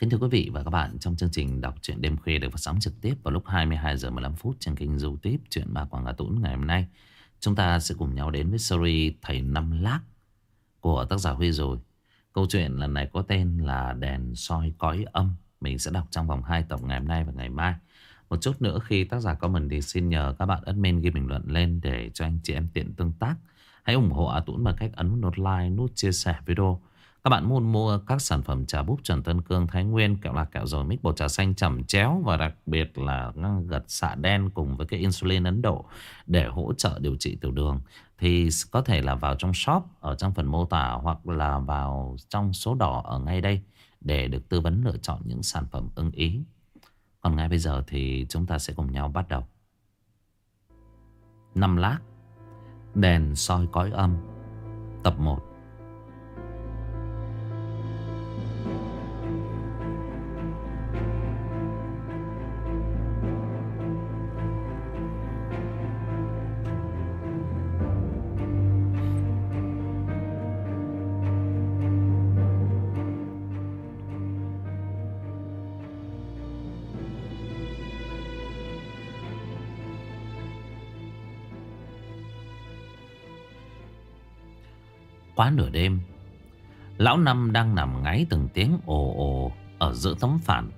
Kính thưa quý vị và các bạn, trong chương trình đọc truyện đêm khuya được phát sóng trực tiếp vào lúc 22 giờ 15 phút trên kênh YouTube truyện Ma Quảng Hà Tũng ngày hôm nay, chúng ta sẽ cùng nhau đến với series Thầy Năm Lác của tác giả Huy rồi. Câu chuyện lần này có tên là Đèn soi cõi âm. Mình sẽ đọc trong vòng 2 tập ngày hôm nay và ngày mai. Một chút nữa khi tác giả comment thì xin nhờ các bạn admin ghi bình luận lên để cho anh chị em tiện tương tác. Hãy ủng hộ A Tũng bằng cách ấn nút like, nút chia sẻ video. Các bạn muốn mua các sản phẩm trà búp trần Tân Cương Thái Nguyên, kẹo lạc kẹo dồi mít, bột trà xanh chẩm chéo và đặc biệt là gật xạ đen cùng với cái insulin Ấn Độ để hỗ trợ điều trị tiểu đường thì có thể là vào trong shop ở trong phần mô tả hoặc là vào trong số đỏ ở ngay đây để được tư vấn lựa chọn những sản phẩm ưng ý. Còn ngay bây giờ thì chúng ta sẽ cùng nhau bắt đầu. Năm lát Đèn soi cõi âm Tập 1 Quá nửa đêm. Lão Năm đang nằm ngáy từng tiếng ồ ồ Ở giữa tấm phản.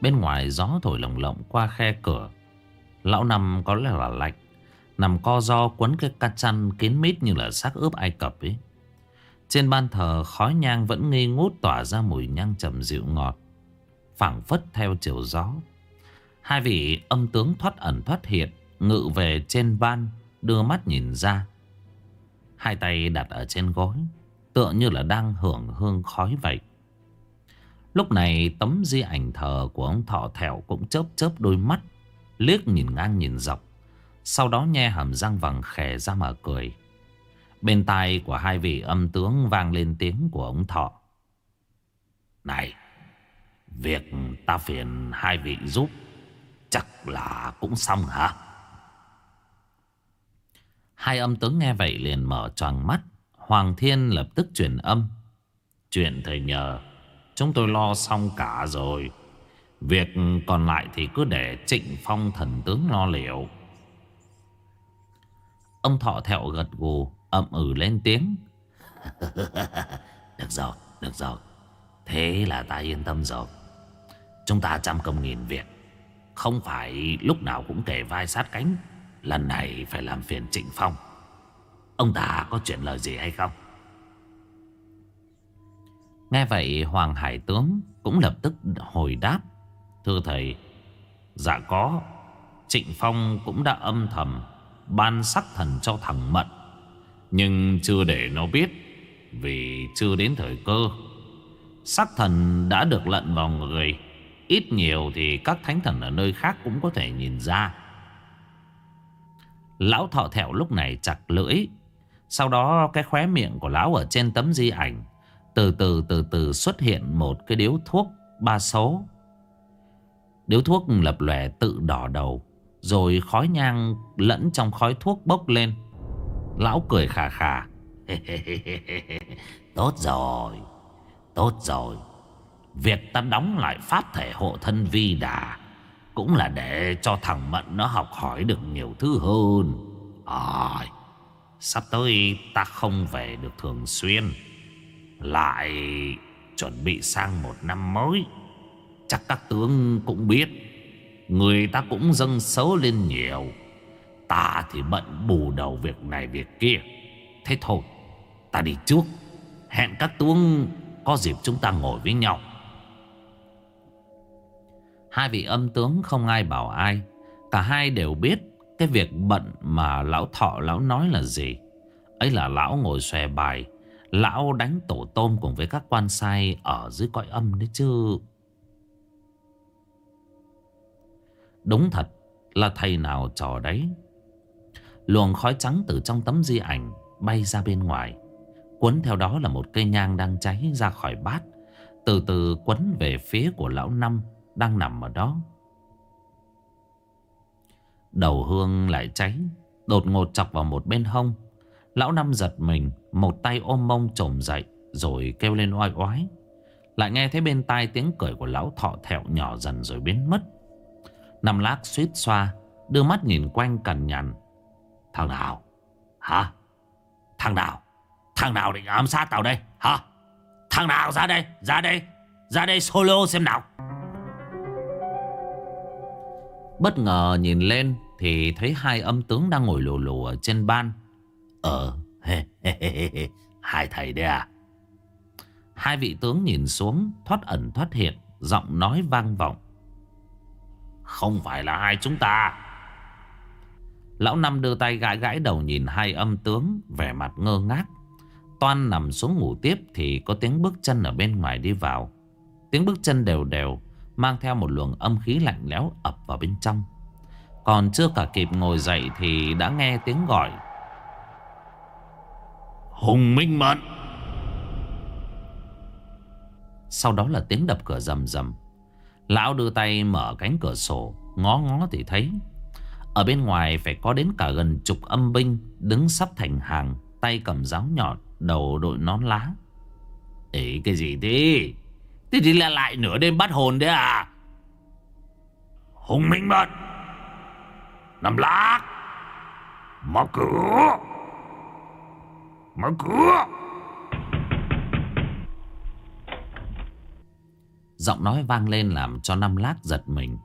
Bên ngoài gió thổi lồng lộng qua khe cửa. Lão Năm có lẽ là lạnh Nằm co do quấn cái ca chăn kín mít như là xác ướp Ai Cập ấy. Trên ban thờ, khói nhang vẫn nghi ngút tỏa ra mùi nhang trầm dịu ngọt, phảng phất theo chiều gió. Hai vị âm tướng thoát ẩn thoát hiện, Ngự về trên ban, Đưa mắt nhìn ra. Hai tay đặt ở trên gối, Tựa như là đang hưởng hương khói vậy. Lúc này, tấm di ảnh thờ của ông thọ thẹo cũng chớp chớp đôi mắt, Liếc nhìn ngang nhìn dọc, Sau đó nhe hàm răng vàng khè ra mà cười. Bên tai của hai vị âm tướng vang lên tiếng của ông thọ. Này, Việc ta phiền hai vị giúp, Chắc là cũng xong hả? Hai âm tướng nghe vậy liền mở tròn mắt. Hoàng Thiên lập tức chuyển âm. Chuyện thầy nhờ, chúng tôi lo xong cả rồi. Việc còn lại thì cứ để trịnh phong thần tướng lo liệu. Ông thọ thẹo gật gù, ậm ừ lên tiếng. được rồi, được rồi. Thế là ta yên tâm rồi. Chúng ta trăm công nghìn việc. Không phải lúc nào cũng kể vai sát cánh. Lần này phải làm phiền Trịnh Phong. Ông ta có chuyện lời gì hay không? Nghe vậy, Hoàng Hải Tướng Cũng lập tức hồi đáp. Thưa thầy Dạ có. Trịnh Phong cũng đã âm thầm Ban sắc thần cho thằng Mận. Nhưng chưa để nó biết, Vì chưa đến thời cơ. Sắc thần đã được lận vào người. Ít nhiều thì các thánh thần ở nơi khác cũng có thể nhìn ra. Lão thọ thẹo lúc này chặt lưỡi. Sau đó cái khóe miệng của lão ở trên tấm di ảnh, Từ từ từ từ xuất hiện một cái điếu thuốc ba số. Điếu thuốc lập lòe tự đỏ đầu, Rồi khói nhang lẫn trong khói thuốc bốc lên. Lão cười khà khà. Tốt rồi Tốt rồi. Việc ta đóng lại pháp thể hộ thân vi đà cũng là để cho thằng Mận nó học hỏi được nhiều thứ hơn. À Sắp tới ta không về được thường xuyên. Lại chuẩn bị sang một năm mới. Chắc các tướng cũng biết, Người ta cũng dâng xấu lên nhiều. Ta thì bận bù đầu việc này việc kia. Thế thôi, Ta đi trước. Hẹn các tướng có dịp chúng ta ngồi với nhau. Hai vị âm tướng không ai bảo ai. Cả hai đều biết Cái việc bận mà lão thọ, lão nói là gì. Ấy là lão ngồi xòe bài, Lão đánh tổ tôm cùng với các quan sai Ở dưới cõi âm đấy chứ. Đúng thật là thầy nào trò đấy. Luồng khói trắng từ trong tấm di ảnh Bay ra bên ngoài. Quấn theo đó là một cây nhang đang cháy ra khỏi bát. Từ từ quấn về phía của lão năm đang nằm ở đó. Đầu hương lại cháy, đột ngột chọc vào một bên hông. Lão Năm giật mình, một tay ôm mông trồm dậy, rồi kêu lên oai oái. Lại nghe thấy bên tai tiếng cười của lão thọ thẹo nhỏ dần rồi biến mất. Năm lát suýt xoa Đưa mắt nhìn quanh cằn nhằn. Thằng nào? Hả? Thằng nào? Thằng nào định ám sát tao đây? Hả? Thằng nào ra đây? Ra đây? Ra đây solo xem nào. Bất ngờ nhìn lên Thì thấy hai âm tướng đang ngồi lù lù ở trên ban. Ờ. Hai thầy đây à? Hai vị tướng nhìn xuống, Thoát ẩn thoát hiện, Giọng nói vang vọng. Không phải là hai chúng ta. Lão Năm đưa tay gãi gãi đầu nhìn hai âm tướng, Vẻ mặt ngơ ngác. Toan nằm xuống ngủ tiếp Thì có tiếng bước chân ở bên ngoài đi vào. Tiếng bước chân đều đều Mang theo một luồng âm khí lạnh lẽo ập vào bên trong. Còn chưa cả kịp ngồi dậy Thì đã nghe tiếng gọi. Hùng Minh Mận Sau đó là tiếng đập cửa rầm rầm. Lão đưa tay mở cánh cửa sổ Ngó ngó thì thấy Ở bên ngoài phải có đến cả gần chục âm binh Đứng sắp thành hàng Tay cầm giáo nhọn Đầu đội nón lá. Ê cái gì thế Thế thì là lại nửa đêm bắt hồn đấy à? Hùng Minh Mật Nằm lạc Mở cửa. Mở cửa. Giọng nói vang lên làm cho năm lát giật mình.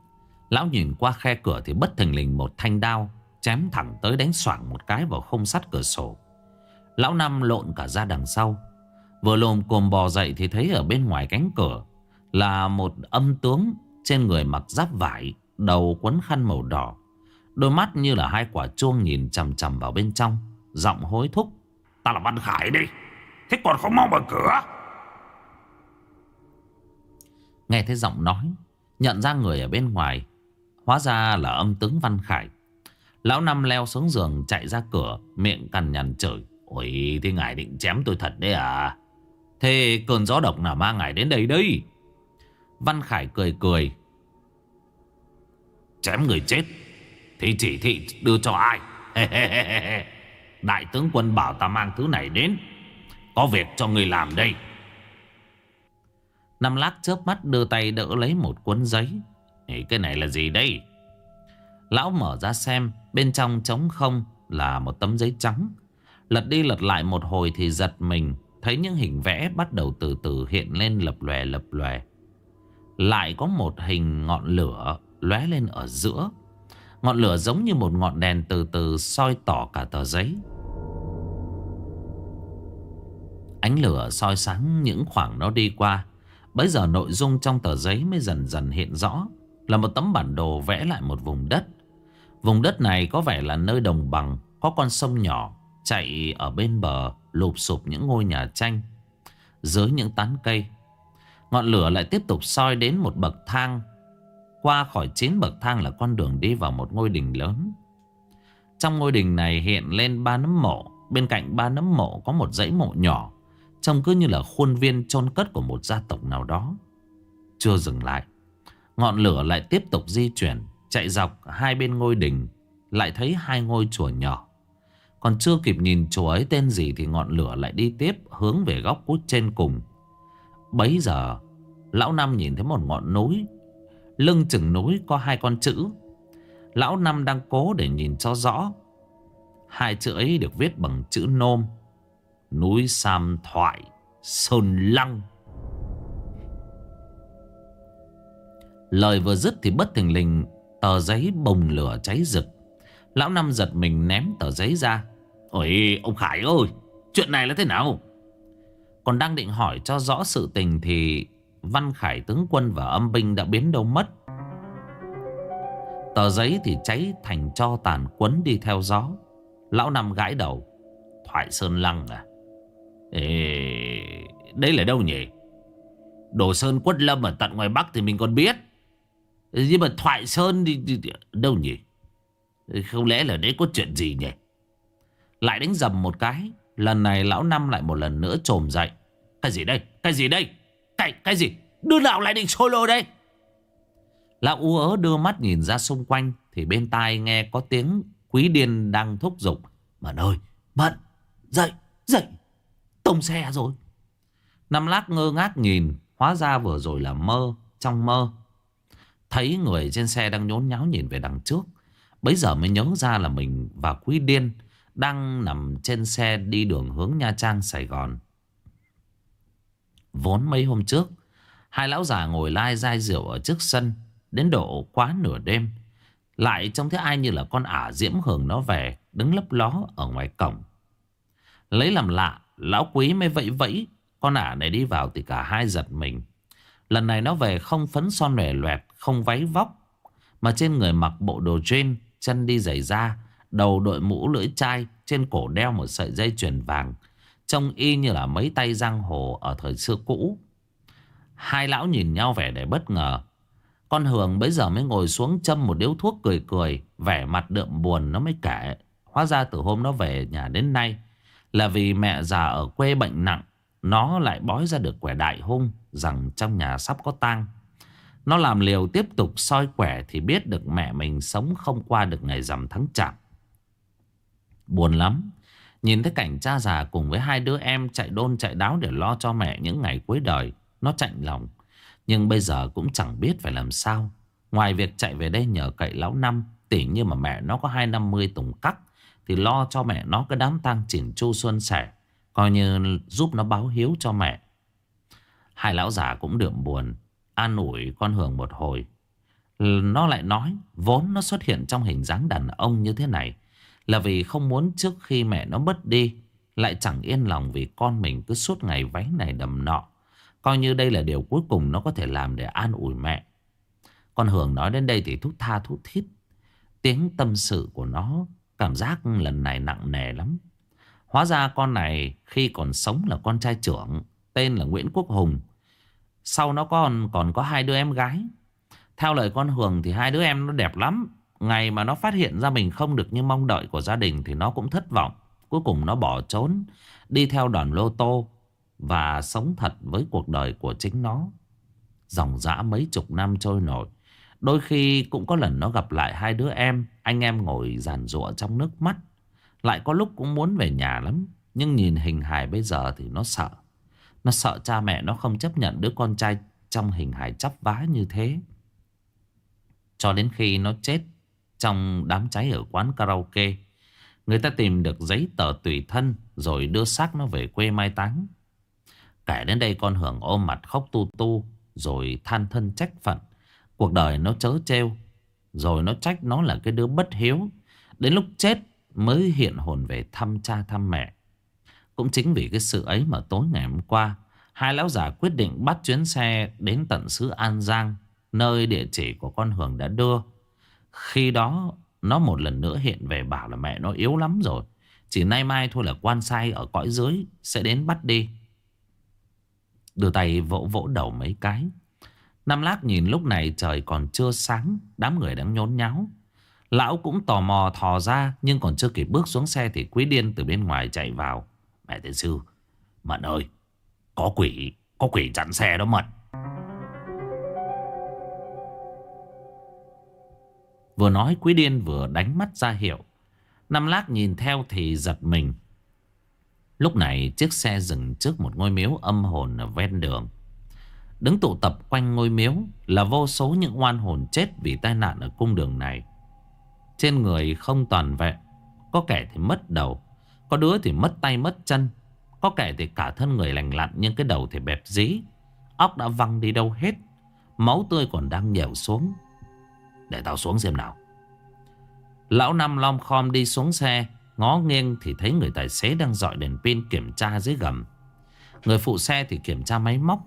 Lão nhìn qua khe cửa thì bất thình lình một thanh đao Chém thẳng tới đánh xoảng một cái vào khung sắt cửa sổ. Lão Năm lộn cả ra đằng sau Vừa lồm cồm bò dậy thì thấy ở bên ngoài cánh cửa Là một âm tướng trên người mặc giáp vải Đầu quấn khăn màu đỏ. Đôi mắt như là hai quả chuông nhìn chầm chầm vào bên trong Giọng hối thúc. Ta là Văn Khải đi. Thế còn không mau mở cửa? Nghe thấy giọng nói Nhận ra người ở bên ngoài Hóa ra là âm tướng Văn Khải. Lão Năm leo xuống giường chạy ra cửa Miệng cằn nhằn chửi. Ôi thế ngài định chém tôi thật đấy à Thế cơn gió độc nào mang ngài đến đây đây? Văn Khải cười cười. Chém người chết Thì chỉ thị đưa cho ai? Đại tướng quân bảo ta mang thứ này đến. Có việc cho người làm đây. Năm lát chớp mắt đưa tay đỡ lấy một cuốn giấy. Ê, Cái này là gì đây? Lão mở ra xem Bên trong trống không là một tấm giấy trắng. Lật đi lật lại một hồi thì giật mình. Thấy những hình vẽ bắt đầu từ từ hiện lên lập lòe lập lòe. Lại có một hình ngọn lửa lóe lên ở giữa. Ngọn lửa giống như một ngọn đèn từ từ soi tỏ cả tờ giấy. Ánh lửa soi sáng những khoảng nó đi qua. Bây giờ nội dung trong tờ giấy mới dần dần hiện rõ, Là một tấm bản đồ vẽ lại một vùng đất. Vùng đất này có vẻ là nơi đồng bằng, Có con sông nhỏ Chạy ở bên bờ lụp sụp những ngôi nhà tranh, Dưới những tán cây. Ngọn lửa lại tiếp tục soi đến một bậc thang. Qua khỏi chín bậc thang là con đường đi vào một ngôi đình lớn. Trong ngôi đình này hiện lên ba nấm mộ. Bên cạnh ba nấm mộ có một dãy mộ nhỏ, Trông cứ như là khuôn viên chôn cất của một gia tộc nào đó. Chưa dừng lại, Ngọn lửa lại tiếp tục di chuyển, Chạy dọc hai bên ngôi đình, Lại thấy hai ngôi chùa nhỏ. Còn chưa kịp nhìn chùa ấy tên gì Thì ngọn lửa lại đi tiếp Hướng về góc cút trên cùng. Bấy giờ, Lão Năm nhìn thấy một ngọn núi. Lưng chừng núi có hai con chữ. Lão Năm đang cố để nhìn cho rõ. Hai chữ ấy được viết bằng chữ nôm. Núi Sam Thoại, Sơn Lăng. Lời vừa dứt thì bất thình lình Tờ giấy bùng lửa cháy rực. Lão Năm giật mình ném tờ giấy ra. Ôi ông Khải ơi Chuyện này là thế nào? Còn đang định hỏi cho rõ sự tình Thì Văn Khải tướng quân và âm binh đã biến đâu mất. Tờ giấy thì cháy thành cho tàn quấn đi theo gió. Lão Năm gãi đầu. Thoại Sơn Lăng à? Ê, Đấy là đâu nhỉ? Đồ Sơn Quất Lâm ở tận ngoài Bắc thì mình còn biết. Nhưng mà Thoại Sơn thì, thì, thì đâu nhỉ? Không lẽ là đấy có chuyện gì nhỉ? Lại đánh dầm một cái Lần này lão năm lại một lần nữa trồm dậy. Cái gì đây? Cái gì đây? Cái, cái gì? Đứa nào lại định solo đây? Lão ú ớ đưa mắt nhìn ra xung quanh Thì bên tai nghe có tiếng Quý điên đang thúc giục. Mận ơi Mận Dậy Dậy Tông xe rồi. Năm lát ngơ ngác nhìn Hóa ra vừa rồi là mơ Trong mơ. Thấy người trên xe đang nhốn nháo nhìn về đằng trước. Bấy giờ mới nhớ ra là mình và Quý Điên Đang nằm trên xe đi đường hướng Nha Trang, Sài Gòn. Vốn mấy hôm trước, Hai lão già ngồi lai dai rượu ở trước sân, Đến độ quá nửa đêm. Lại trông thấy ai như là con ả diễm hưởng nó về, Đứng lấp ló ở ngoài cổng. Lấy làm lạ, Lão quý mới vẫy vẫy, Con ả này đi vào thì cả hai giật mình. Lần này nó về không phấn son lòe loẹt, Không váy vóc, Mà trên người mặc bộ đồ jean Chân đi giày da, Đầu đội mũ lưỡi chai, Trên cổ đeo một sợi dây chuyền vàng, Trông y như là mấy tay giang hồ Ở thời xưa cũ. Hai lão nhìn nhau vẻ để bất ngờ. Con Hường bấy giờ mới ngồi xuống châm một điếu thuốc cười cười, Vẻ mặt đượm buồn nó mới kể. Hóa ra từ hôm nó về nhà đến nay Là vì mẹ già ở quê bệnh nặng, Nó lại bói ra được quẻ đại hung Rằng trong nhà sắp có tang. Nó làm liều tiếp tục soi quẻ Thì biết được mẹ mình sống không qua được ngày rằm tháng chạp. Buồn lắm. Nhìn thấy cảnh cha già cùng với hai đứa em chạy đôn chạy đáo để lo cho mẹ những ngày cuối đời, nó chạnh lòng. Nhưng bây giờ cũng chẳng biết phải làm sao. Ngoài việc chạy về đây nhờ cậy lão năm, Tỉ như mà mẹ nó có hai năm mươi tùng cắt Thì lo cho mẹ nó cái đám tang chỉnh chu xuân sẻ, Coi như giúp nó báo hiếu cho mẹ. Hai lão già cũng đượm buồn. An ủi con Hường một hồi Nó lại nói Vốn nó xuất hiện trong hình dáng đàn ông như thế này Là vì không muốn trước khi mẹ nó mất đi Lại chẳng yên lòng vì con mình cứ suốt ngày váy này đầm nọ Coi như đây là điều cuối cùng nó có thể làm để an ủi mẹ. Con Hường nói đến đây thì thút tha thút thít. Tiếng tâm sự của nó cảm giác lần này nặng nề lắm. Hóa ra con này khi còn sống là con trai trưởng, tên là Nguyễn Quốc Hùng. Sau nó còn còn có hai đứa em gái. Theo lời con Hường thì hai đứa em nó đẹp lắm. Ngày mà nó phát hiện ra mình không được như mong đợi của gia đình thì nó cũng thất vọng. Cuối cùng nó bỏ trốn, đi theo đoàn lô tô và sống thật với cuộc đời của chính nó Dòng dã mấy chục năm trôi nổi Đôi khi cũng có lần nó gặp lại hai đứa em Anh em ngồi giàn rụa trong nước mắt Lại có lúc cũng muốn về nhà lắm Nhưng nhìn hình hài bây giờ thì nó sợ nó sợ cha mẹ nó không chấp nhận đứa con trai Trong hình hài chắp vá như thế. Cho đến khi nó chết Trong đám cháy ở quán karaoke, Người ta tìm được giấy tờ tùy thân Rồi đưa xác nó về quê mai táng. Kể đến đây con Hưởng ôm mặt khóc tu tu, Rồi than thân trách phận. Cuộc đời nó chớ trêu, Rồi nó trách nó là cái đứa bất hiếu. Đến lúc chết mới hiện hồn về thăm cha thăm mẹ. Cũng chính vì cái sự ấy mà tối ngày hôm qua, Hai lão già quyết định bắt chuyến xe đến tận xứ An Giang, Nơi địa chỉ của con Hường đã đưa. Khi đó, nó một lần nữa hiện về bảo là mẹ nó yếu lắm rồi. Chỉ nay mai thôi là quan sai ở cõi dưới sẽ đến bắt đi. Đưa tay vỗ vỗ đầu mấy cái. Năm lát nhìn lúc này trời còn chưa sáng, Đám người đang nhốn nháo. Lão cũng tò mò thò ra, Nhưng còn chưa kịp bước xuống xe Thì quý điên từ bên ngoài chạy vào. Mẹ tiên sư. Mận ơi Có quỷ Có quỷ chặn xe đó Mận. Vừa nói quý điên vừa đánh mắt ra hiệu. Năm lát nhìn theo thì giật mình. Lúc này chiếc xe dừng trước một ngôi miếu âm hồn ở ven đường. Đứng tụ tập quanh ngôi miếu là vô số những oan hồn chết vì tai nạn ở cung đường này. Trên người không toàn vẹn, có kẻ thì mất đầu, có đứa thì mất tay mất chân, có kẻ thì cả thân người lành lặn nhưng cái đầu thì bẹp dí, óc đã văng đi đâu hết, máu tươi còn đang nhèo xuống. Để tao xuống xem nào. Lão Năm lom khom đi xuống xe Ngó nghiêng thì thấy người tài xế đang dọi đèn pin kiểm tra dưới gầm. Người phụ xe thì kiểm tra máy móc.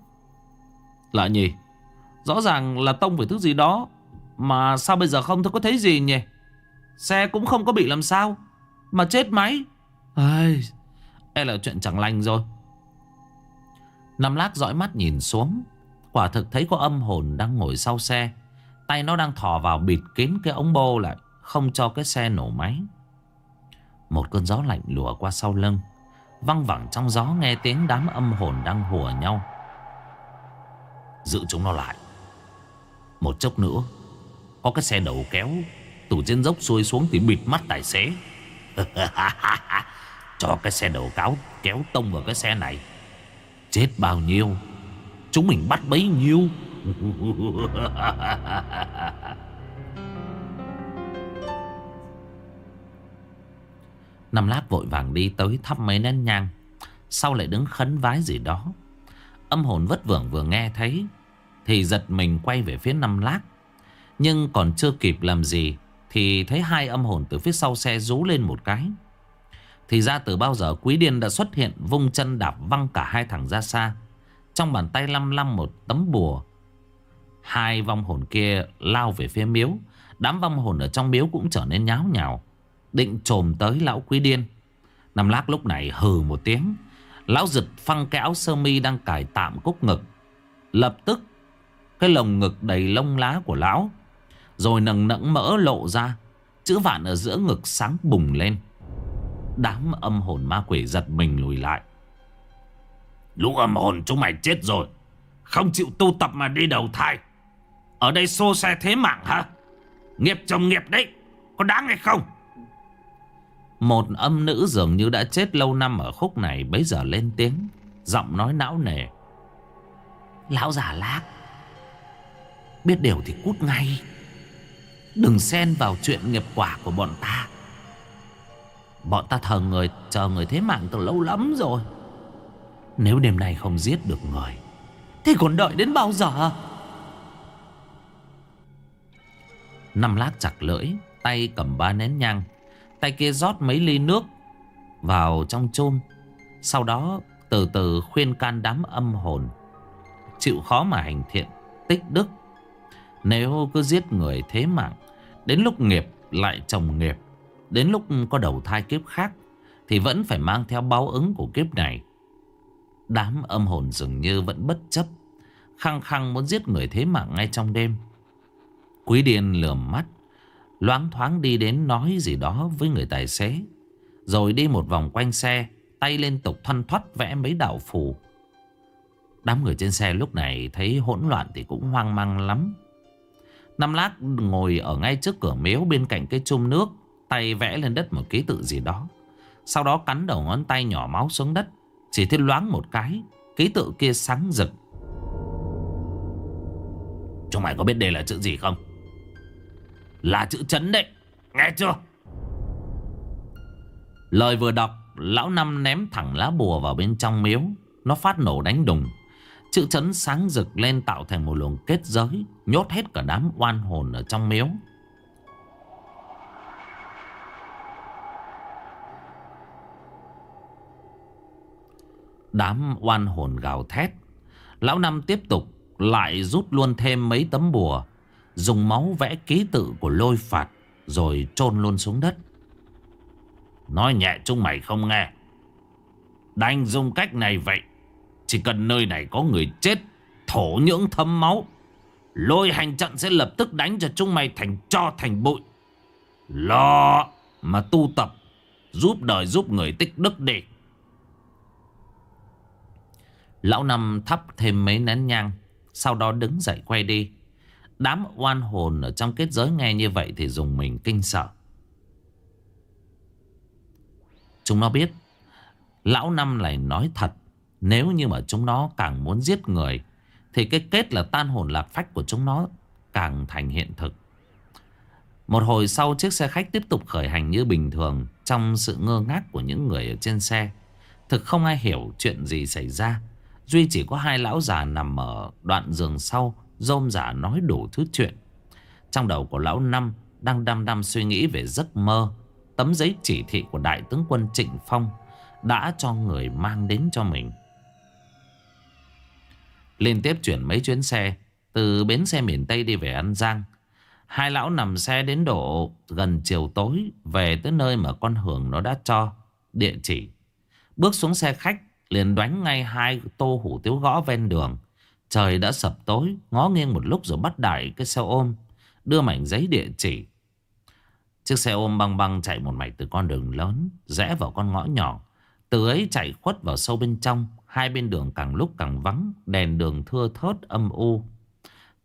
Lạ nhỉ Rõ ràng là tông phải thứ gì đó Mà sao bây giờ không có thấy gì nhỉ? Xe cũng không có bị làm sao Mà chết máy. Ai, Đây là chuyện chẳng lành rồi. Năm lát dõi mắt nhìn xuống. Quả thực thấy có âm hồn đang ngồi sau xe. Tay nó đang thò vào bịt kín cái ống bô lại Không cho cái xe nổ máy. Một cơn gió lạnh lùa qua sau lưng. Văng vẳng trong gió nghe tiếng đám âm hồn đang hùa nhau. Giữ chúng nó lại. Một chốc nữa Có cái xe đầu kéo Từ trên dốc xuôi xuống thì bịt mắt tài xế. Cho cái xe đầu cáo kéo tông vào cái xe này. Chết bao nhiêu? Chúng mình bắt bấy nhiêu? Năm lát vội vàng đi tới thắp mấy nén nhang. Sau lại đứng khấn vái gì đó. Âm hồn vất vưởng vừa nghe thấy, Thì giật mình quay về phía năm lát Nhưng còn chưa kịp làm gì, Thì thấy hai âm hồn từ phía sau xe rú lên một cái. Thì ra từ bao giờ Quý Điên đã xuất hiện Vung chân đạp văng cả hai thằng ra xa. Trong bàn tay lăm lăm một tấm bùa, Hai vong hồn kia lao về phía miếu. Đám vong hồn ở trong miếu cũng trở nên nháo nhào, Định trồm tới lão quý điên. Nằm lát lúc này hừ một tiếng, Lão giật phăng cái áo sơ mi đang cài tạm cúc ngực. Lập tức, Cái lồng ngực đầy lông lá của lão, Rồi nầng nẫng mỡ lộ ra, Chữ vạn ở giữa ngực sáng bùng lên. Đám âm hồn ma quỷ giật mình lùi lại Lũ âm hồn chúng mày chết rồi, Không chịu tu tập mà đi đầu thai Ở đây xô xe thế mạng hả Nghiệp chồng nghiệp đấy, Có đáng hay không một âm nữ dường như đã chết lâu năm ở khúc này bấy giờ lên tiếng. Giọng nói não nề. Lão già lác. Biết điều thì cút ngay. Đừng xen vào chuyện nghiệp quả của bọn ta. Bọn ta thờ người chờ người thế mạng từ lâu lắm rồi. Nếu đêm nay không giết được người Thì còn đợi đến bao giờ Năm lát chặt lưỡi Tay cầm ba nén nhang Tay kia rót mấy ly nước vào trong chôm. Sau đó từ từ khuyên can đám âm hồn. Chịu khó mà hành thiện, tích đức. Nếu cứ giết người thế mạng, đến lúc nghiệp lại chồng nghiệp. Đến lúc có đầu thai kiếp khác thì vẫn phải mang theo báo ứng của kiếp này. Đám âm hồn dường như vẫn bất chấp. Khăng khăng muốn giết người thế mạng ngay trong đêm. Quý điên lườm mắt, Loáng thoáng đi đến nói gì đó với người tài xế, Rồi đi một vòng quanh xe, Tay liên tục thoăn thoắt vẽ mấy đạo phù Đám người trên xe lúc này thấy hỗn loạn thì cũng hoang mang lắm Năm lát ngồi ở ngay trước cửa miếu bên cạnh cái chum nước Tay vẽ lên đất một ký tự gì đó. Sau đó cắn đầu ngón tay nhỏ máu xuống đất, Chỉ thấy loáng một cái, Ký tự kia sáng rực. Chúng mày có biết đây là chữ gì không? Là chữ chấn đấy, Nghe chưa? Lời vừa đọc, Lão Năm ném thẳng lá bùa vào bên trong miếu. Nó phát nổ đánh đùng. Chữ chấn sáng rực lên tạo thành một luồng kết giới, Nhốt hết cả đám oan hồn ở trong miếu. Đám oan hồn gào thét. Lão Năm tiếp tục lại rút luôn thêm mấy tấm bùa, Dùng máu vẽ ký tự của lôi phạt Rồi chôn luôn xuống đất. Nói nhẹ chúng mày không nghe. Đành dùng cách này vậy. Chỉ cần nơi này có người chết, Thổ nhưỡng thấm máu, Lôi hành trận sẽ lập tức đánh cho chúng mày thành cho thành bụi. Lo mà tu tập, Giúp đời giúp người tích đức đi. Lão Năm thắp thêm mấy nén nhang, Sau đó đứng dậy quay đi. Đám oan hồn ở trong kết giới nghe như vậy thì dùng mình kinh sợ. Chúng nó biết, Lão Năm lại nói thật, Nếu như mà chúng nó càng muốn giết người, Thì cái kết là tan hồn lạc phách của chúng nó Càng thành hiện thực. Một hồi sau, chiếc xe khách tiếp tục khởi hành như bình thường Trong sự ngơ ngác của những người ở trên xe. Thực không ai hiểu chuyện gì xảy ra. Duy chỉ có hai lão già nằm ở đoạn giường sau, Rôm giả nói đủ thứ chuyện. Trong đầu của lão Năm Đang đăm đăm suy nghĩ về giấc mơ, Tấm giấy chỉ thị của đại tướng quân Trịnh Phong Đã cho người mang đến cho mình. Liên tiếp chuyển mấy chuyến xe, Từ bến xe miền Tây đi về An Giang, Hai lão nằm xe đến độ gần chiều tối Về tới nơi mà con Hường nó đã cho, Địa chỉ. Bước xuống xe khách Liền đoán ngay hai tô hủ tiếu gõ ven đường. Trời đã sập tối, Ngó nghiêng một lúc rồi bắt đẩy cái xe ôm, Đưa mảnh giấy địa chỉ. Chiếc xe ôm băng băng chạy một mạch từ con đường lớn, Rẽ vào con ngõ nhỏ. Từ ấy chạy khuất vào sâu bên trong, Hai bên đường càng lúc càng vắng, Đèn đường thưa thớt âm u.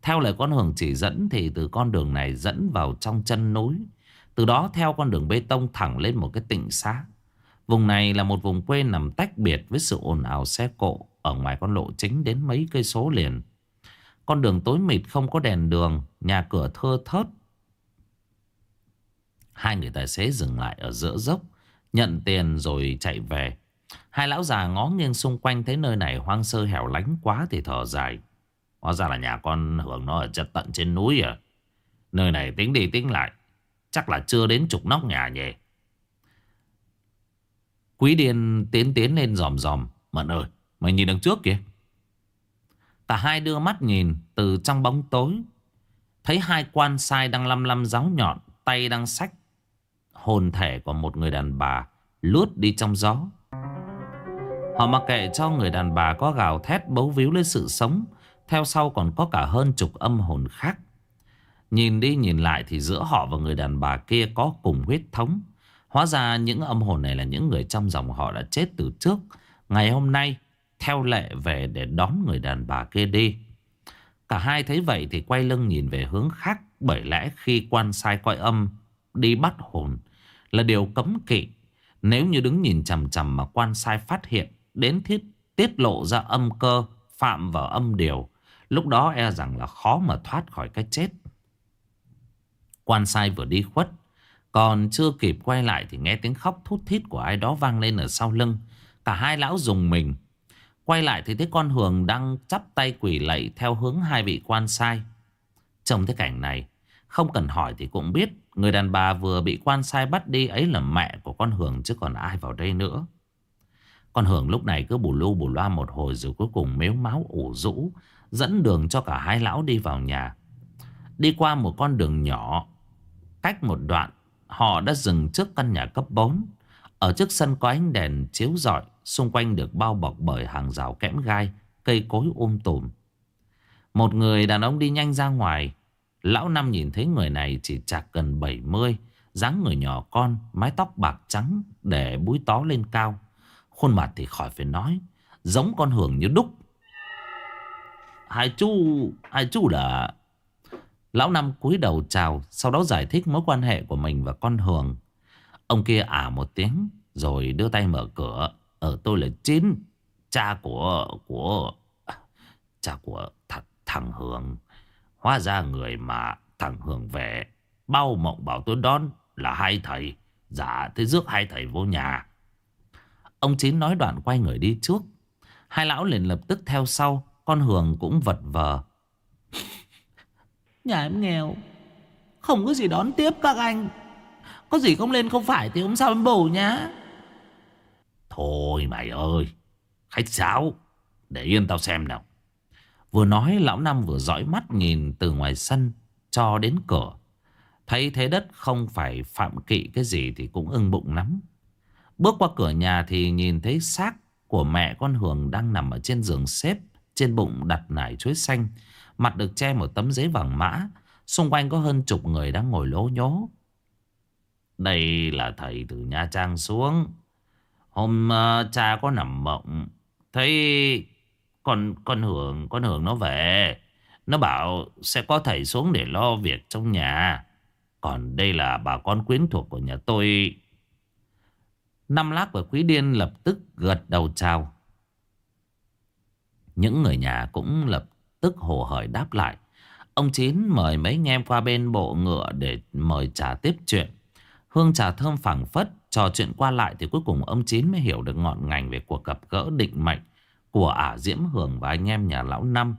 Theo lời con hưởng chỉ dẫn Thì từ con đường này dẫn vào trong chân núi. Từ đó theo con đường bê tông thẳng lên một cái tỉnh xá. Vùng này là một vùng quê nằm tách biệt với sự ồn ào xe cộ Ở ngoài con lộ chính đến mấy cây số liền. Con đường tối mịt không có đèn đường, Nhà cửa thưa thớt. Hai người tài xế dừng lại ở giữa dốc, Nhận tiền rồi chạy về. Hai lão già ngó nghiêng xung quanh Thấy nơi này hoang sơ hẻo lánh quá Thì thở dài. Hóa ra là nhà con Hưởng nó ở chất tận trên núi à. Nơi này tính đi tính lại, Chắc là chưa đến chục nóc nhà nhỉ. Quý điên tiến tiến lên dòm dòm Mận ơi, mày nhìn đằng trước kìa. Cả hai đưa mắt nhìn Từ trong bóng tối. Thấy hai quan sai đang lăm lăm giáo nhọn, Tay đang sách Hồn thể của một người đàn bà Lướt đi trong gió. Họ mặc kệ cho người đàn bà có gào thét bấu víu lên sự sống, Theo sau còn có cả hơn chục âm hồn khác. Nhìn đi nhìn lại thì giữa họ và người đàn bà kia có cùng huyết thống. Hóa ra những âm hồn này là những người trong dòng họ đã chết từ trước. Ngày hôm nay, theo lệ về để đón người đàn bà kia đi. Cả hai thấy vậy thì quay lưng nhìn về hướng khác, Bởi lẽ khi quan sai coi âm, đi bắt hồn là điều cấm kỵ. Nếu như đứng nhìn chằm chằm mà quan sai phát hiện, Đến thiết, tiết lộ ra âm cơ, Phạm vào âm điều, Lúc đó e rằng là khó mà thoát khỏi cái chết. Quan sai vừa đi khuất còn chưa kịp quay lại Thì nghe tiếng khóc thút thít của ai đó vang lên ở sau lưng. Cả hai lão dùng mình. Quay lại thì thấy con Hường đang chắp tay quỷ lạy Theo hướng hai vị quan sai. Trông thấy cảnh này, Không cần hỏi thì cũng biết Người đàn bà vừa bị quan sai bắt đi Ấy là mẹ của con Hường chứ còn ai vào đây nữa. Con Hường lúc này cứ bù lu bù loa một hồi Rồi cuối cùng mếu máu ủ rũ, Dẫn đường cho cả hai lão đi vào nhà. Đi qua một con đường nhỏ, Cách một đoạn Họ đã dừng trước căn nhà cấp 4 Ở trước sân có ánh đèn chiếu rọi, Xung quanh được bao bọc bởi hàng rào kẽm gai, Cây cối um tùm. Một người đàn ông đi nhanh ra ngoài. Lão Năm nhìn thấy người này chỉ chạc gần 70 dáng người nhỏ con, Mái tóc bạc trắng Để búi tó lên cao. Khuôn mặt thì khỏi phải nói, Giống con hưởng như đúc. Hai chú Hai chú là Lão Năm cúi đầu chào, Sau đó giải thích mối quan hệ của mình và con Hường. Ông kia ả một tiếng, Rồi đưa tay mở cửa. Ở tôi là Chín, Cha của của, Cha của th, thằng Hường. Hóa ra người mà thằng Hường về, Bao mộng bảo tôi đón là hai thầy. Dạ thế rước hai thầy vô nhà. Ông Chín nói đoạn quay người đi trước. Hai lão liền lập tức theo sau, Con Hường cũng vật vờ. Nhà em nghèo Không có gì đón tiếp các anh Có gì không lên không phải thì hôm sau em bổ nhá Thôi mày ơi, Khách sáo Để yên tao xem nào Vừa nói, lão Năm vừa dõi mắt nhìn từ ngoài sân cho đến cửa. Thấy thế đất không phải phạm kỵ cái gì thì cũng ưng bụng lắm. Bước qua cửa nhà thì nhìn thấy xác của mẹ con Hường đang nằm ở trên giường xếp. Trên bụng đặt nải chuối xanh. Mặt được che một tấm giấy vàng mã. Xung quanh có hơn chục người đang ngồi lố nhố. Đây là thầy từ Nha Trang xuống. Hôm uh, cha có nằm mộng. Thấy con con Hưởng Con Hưởng nó về Nó bảo sẽ có thầy xuống để lo việc trong nhà Còn đây là bà con quyến thuộc của nhà tôi Năm lác và quý điên lập tức gật đầu chào Những người nhà cũng lập tức hồ hởi đáp lại Ông Chín mời mấy anh em qua bên bộ ngựa để mời trà tiếp chuyện Hương trà thơm phẳng phất Trò chuyện qua lại thì cuối cùng ông Chín mới hiểu được ngọn ngành về cuộc gặp gỡ định mệnh của ả Diễm Hường và anh em nhà lão Năm.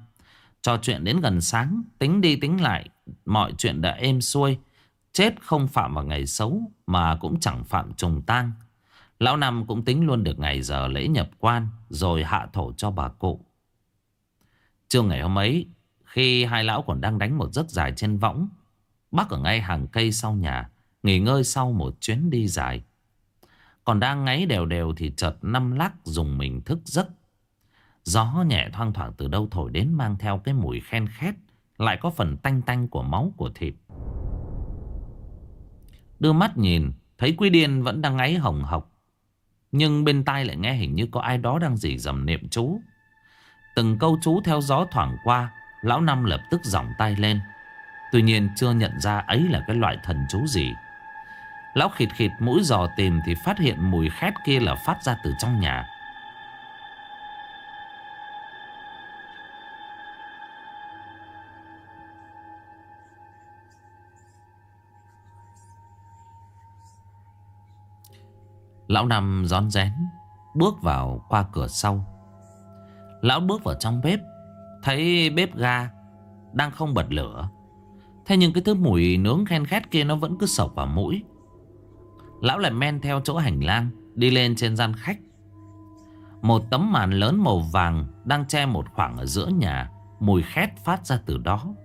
Trò chuyện đến gần sáng, tính đi tính lại, mọi chuyện đã êm xuôi. Chết không phạm vào ngày xấu mà cũng chẳng phạm trùng tang. Lão Năm cũng tính luôn được ngày giờ lễ nhập quan rồi hạ thổ cho bà cụ. Trưa ngày hôm ấy, khi hai lão còn đang đánh một giấc dài trên võng, bác ở ngay hàng cây sau nhà, nghỉ ngơi sau một chuyến đi dài. Còn đang ngáy đều đều thì chợt năm lắc dùng mình thức giấc Gió nhẹ thoang thoảng từ đâu thổi đến mang theo cái mùi khen khét. Lại có phần tanh tanh của máu của thịt. Đưa mắt nhìn, thấy Quy Điên vẫn đang ngáy hồng hộc. Nhưng bên tai lại nghe hình như có ai đó đang dì dầm niệm chú. Từng câu chú theo gió thoảng qua, Lão Năm lập tức giỏng tay lên. Tuy nhiên chưa nhận ra ấy là cái loại thần chú gì. Lão khịt khịt mũi giò tìm Thì phát hiện mùi khét kia là phát ra từ trong nhà. Lão Năm rón rén Bước vào qua cửa sau. Lão bước vào trong bếp, Thấy bếp ga Đang không bật lửa. Thế nhưng cái thứ mùi nướng khen khét kia Nó vẫn cứ sộc vào mũi. Lão lại men theo chỗ hành lang, Đi lên trên gian khách. Một tấm màn lớn màu vàng Đang che một khoảng ở giữa nhà, Mùi khét phát ra từ đó.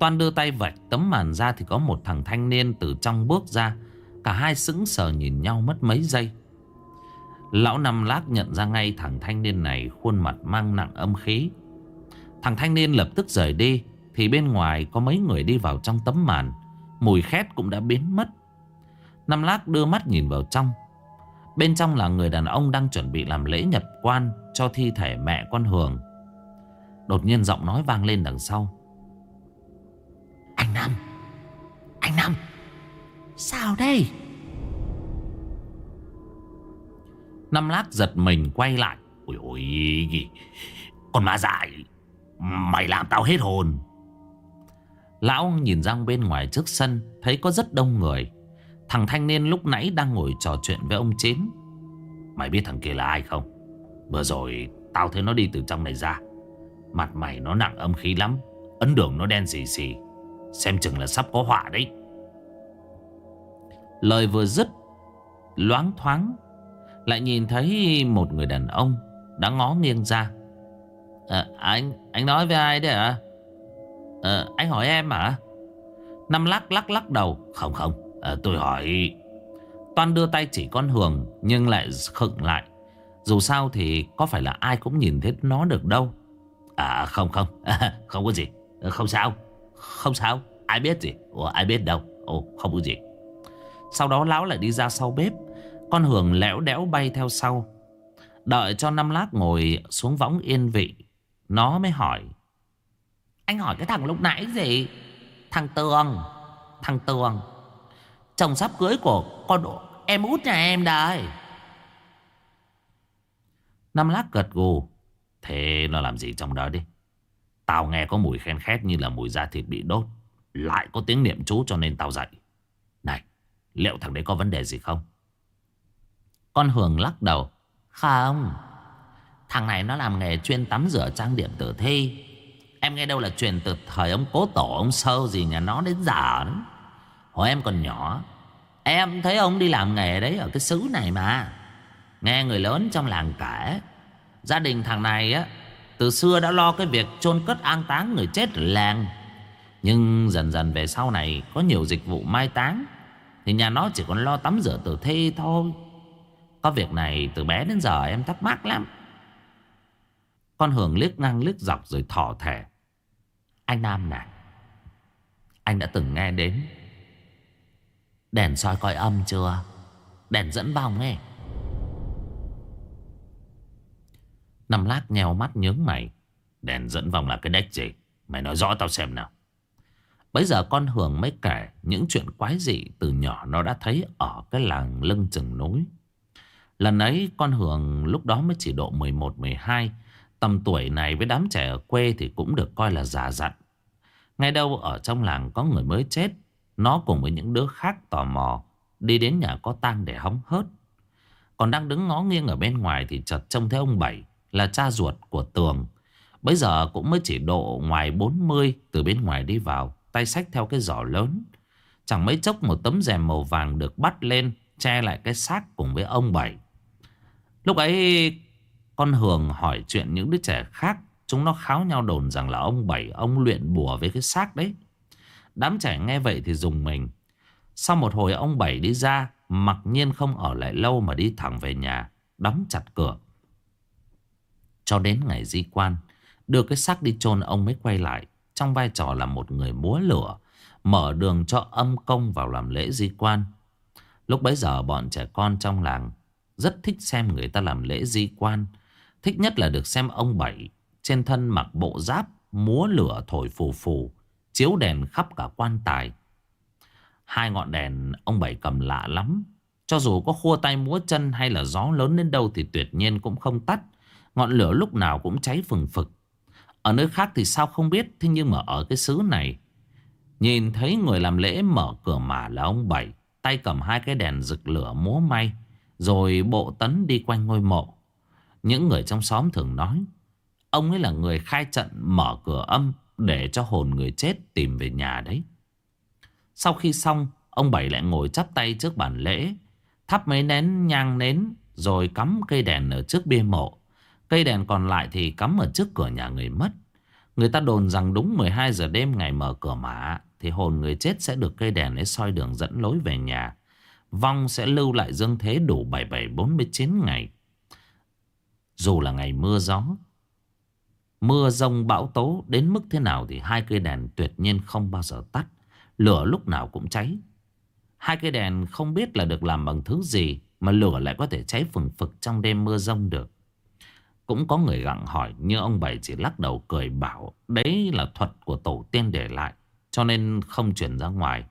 Toàn đưa tay vạch tấm màn ra Thì có một thằng thanh niên từ trong bước ra, Cả hai sững sờ nhìn nhau mất mấy giây. Lão Năm Lác nhận ra ngay thằng thanh niên này khuôn mặt mang nặng âm khí. Thằng thanh niên lập tức rời đi, thì bên ngoài có mấy người đi vào trong tấm màn. Mùi khét cũng đã biến mất. Năm Lác đưa mắt nhìn vào trong. Bên trong là người đàn ông đang chuẩn bị làm lễ nhập quan cho thi thể mẹ con Hường. Đột nhiên giọng nói vang lên đằng sau. Anh Năm! Anh Năm! Sao đây? Năm lát giật mình quay lại. Ôi ôi Con ma dại Mày làm tao hết hồn. Lão nhìn ra bên ngoài trước sân, Thấy có rất đông người. Thằng thanh niên lúc nãy đang ngồi trò chuyện với ông Chín Mày biết thằng kia là ai không? Vừa rồi Tao thấy nó đi từ trong này ra. Mặt mày nó nặng âm khí lắm, Ấn đường nó đen xì xì. Xem chừng là sắp có họa đấy. Lời vừa dứt, Loáng thoáng lại nhìn thấy một người đàn ông Đã ngó nghiêng ra. À, Anh anh nói với ai đấy ạ à? Ờ, anh hỏi em à Năm lắc lắc lắc đầu. Không không. À, tôi hỏi. Toàn đưa tay chỉ con Hường Nhưng lại khựng lại. Dù sao thì có phải là ai cũng nhìn thấy nó được đâu. À không không. À, Không có gì. Không sao. Không sao. Ai biết gì? Ủa ai biết đâu. Ồ không có gì. Sau đó lão lại đi ra sau bếp con Hường lẽo đẽo bay theo sau. Đợi cho năm lát ngồi xuống võng yên vị. Nó mới hỏi. Anh hỏi cái thằng lúc nãy gì? Thằng Tường. Thằng Tường. Chồng sắp cưới của con em út nhà em đây. Năm lát gật gù. Thế nó làm gì trong đó đi? Tao nghe có mùi khen khét như là mùi da thịt bị đốt. Lại có tiếng niệm chú cho nên tao dậy. Này, liệu thằng đấy có vấn đề gì không? Con Hường lắc đầu. Không. Thằng này nó làm nghề chuyên tắm rửa trang điểm tử thi. Em nghe đâu là truyền từ thời ông cố tổ, ông sơ gì nhà nó đến giờ đó. Hồi em còn nhỏ. Em thấy ông đi làm nghề đấy ở cái xứ này mà. Nghe người lớn trong làng kể. Gia đình thằng này á. Từ xưa đã lo cái việc chôn cất an táng người chết ở làng. Nhưng dần dần về sau này có nhiều dịch vụ mai táng. Thì nhà nó chỉ còn lo tắm rửa tử thi thôi. Có việc này từ bé đến giờ em thắc mắc lắm. Con Hường liếc ngang liếc dọc rồi thỏ thẻ Anh Nam này Anh đã từng nghe đến. Đèn soi coi âm chưa? Đèn dẫn vòng ấy. Nằm lát nhèo mắt nhướng mày. Đèn dẫn vòng là cái đếch gì? Mày nói rõ tao xem nào. Bây giờ con Hường mới kể Những chuyện quái dị từ nhỏ nó đã thấy Ở cái làng lưng chừng núi. Lần ấy, con Hường lúc đó mới chỉ độ 11-12 Tầm tuổi này với đám trẻ ở quê thì cũng được coi là già dặn. Ngay đâu ở trong làng có người mới chết, Nó cùng với những đứa khác tò mò, Đi đến nhà có tang để hóng hớt. Còn đang đứng ngó nghiêng ở bên ngoài Thì chợt trông thấy ông Bảy Là cha ruột của Tường. Bây giờ cũng mới chỉ độ ngoài 40 Từ bên ngoài đi vào, Tay sách theo cái giỏ lớn. Chẳng mấy chốc một tấm rèm màu vàng được bắt lên, Che lại cái xác cùng với ông Bảy. Lúc ấy, con Hường hỏi chuyện những đứa trẻ khác. Chúng nó kháo nhau đồn rằng là ông Bảy, Ông luyện bùa với cái xác đấy. Đám trẻ nghe vậy thì dùng mình. Sau một hồi, ông Bảy đi ra, Mặc nhiên không ở lại lâu mà đi thẳng về nhà, Đóng chặt cửa. Cho đến ngày di quan, Đưa cái xác đi chôn, ông mới quay lại. Trong vai trò là một người múa lửa, Mở đường cho âm công vào làm lễ di quan. Lúc bấy giờ, bọn trẻ con trong làng rất thích xem người ta làm lễ di quan. Thích nhất là được xem ông Bảy Trên thân mặc bộ giáp, Múa lửa thổi phù phù, Chiếu đèn khắp cả quan tài. Hai ngọn đèn ông Bảy cầm lạ lắm. Cho dù có khua tay múa chân Hay là gió lớn đến đâu Thì tuyệt nhiên cũng không tắt. Ngọn lửa lúc nào cũng cháy phừng phực. Ở nơi khác thì sao không biết, Thế nhưng mà ở cái xứ này, Nhìn thấy người làm lễ mở cửa mà là ông Bảy, Tay cầm hai cái đèn rực lửa múa may. Rồi bộ tấn đi quanh ngôi mộ. Những người trong xóm thường nói, Ông ấy là người khai trận mở cửa âm Để cho hồn người chết tìm về nhà đấy. Sau khi xong, Ông Bảy lại ngồi chắp tay trước bàn lễ, Thắp mấy nén nhang nến Rồi cắm cây đèn ở trước bia mộ. Cây đèn còn lại thì cắm ở trước cửa nhà người mất. Người ta đồn rằng đúng 12 giờ đêm ngày mở cửa mã Thì hồn người chết sẽ được cây đèn ấy soi đường dẫn lối về nhà. Vong sẽ lưu lại dương thế đủ 7749 ngày. Dù là ngày mưa gió, Mưa rông bão tố đến mức thế nào Thì hai cây đèn tuyệt nhiên không bao giờ tắt. Lửa lúc nào cũng cháy. Hai cây đèn không biết là được làm bằng thứ gì Mà lửa lại có thể cháy phừng phực trong đêm mưa rông được. Cũng có người gặng hỏi Nhưng ông Bảy chỉ lắc đầu cười bảo Đấy là thuật của tổ tiên để lại, Cho nên không chuyển ra ngoài.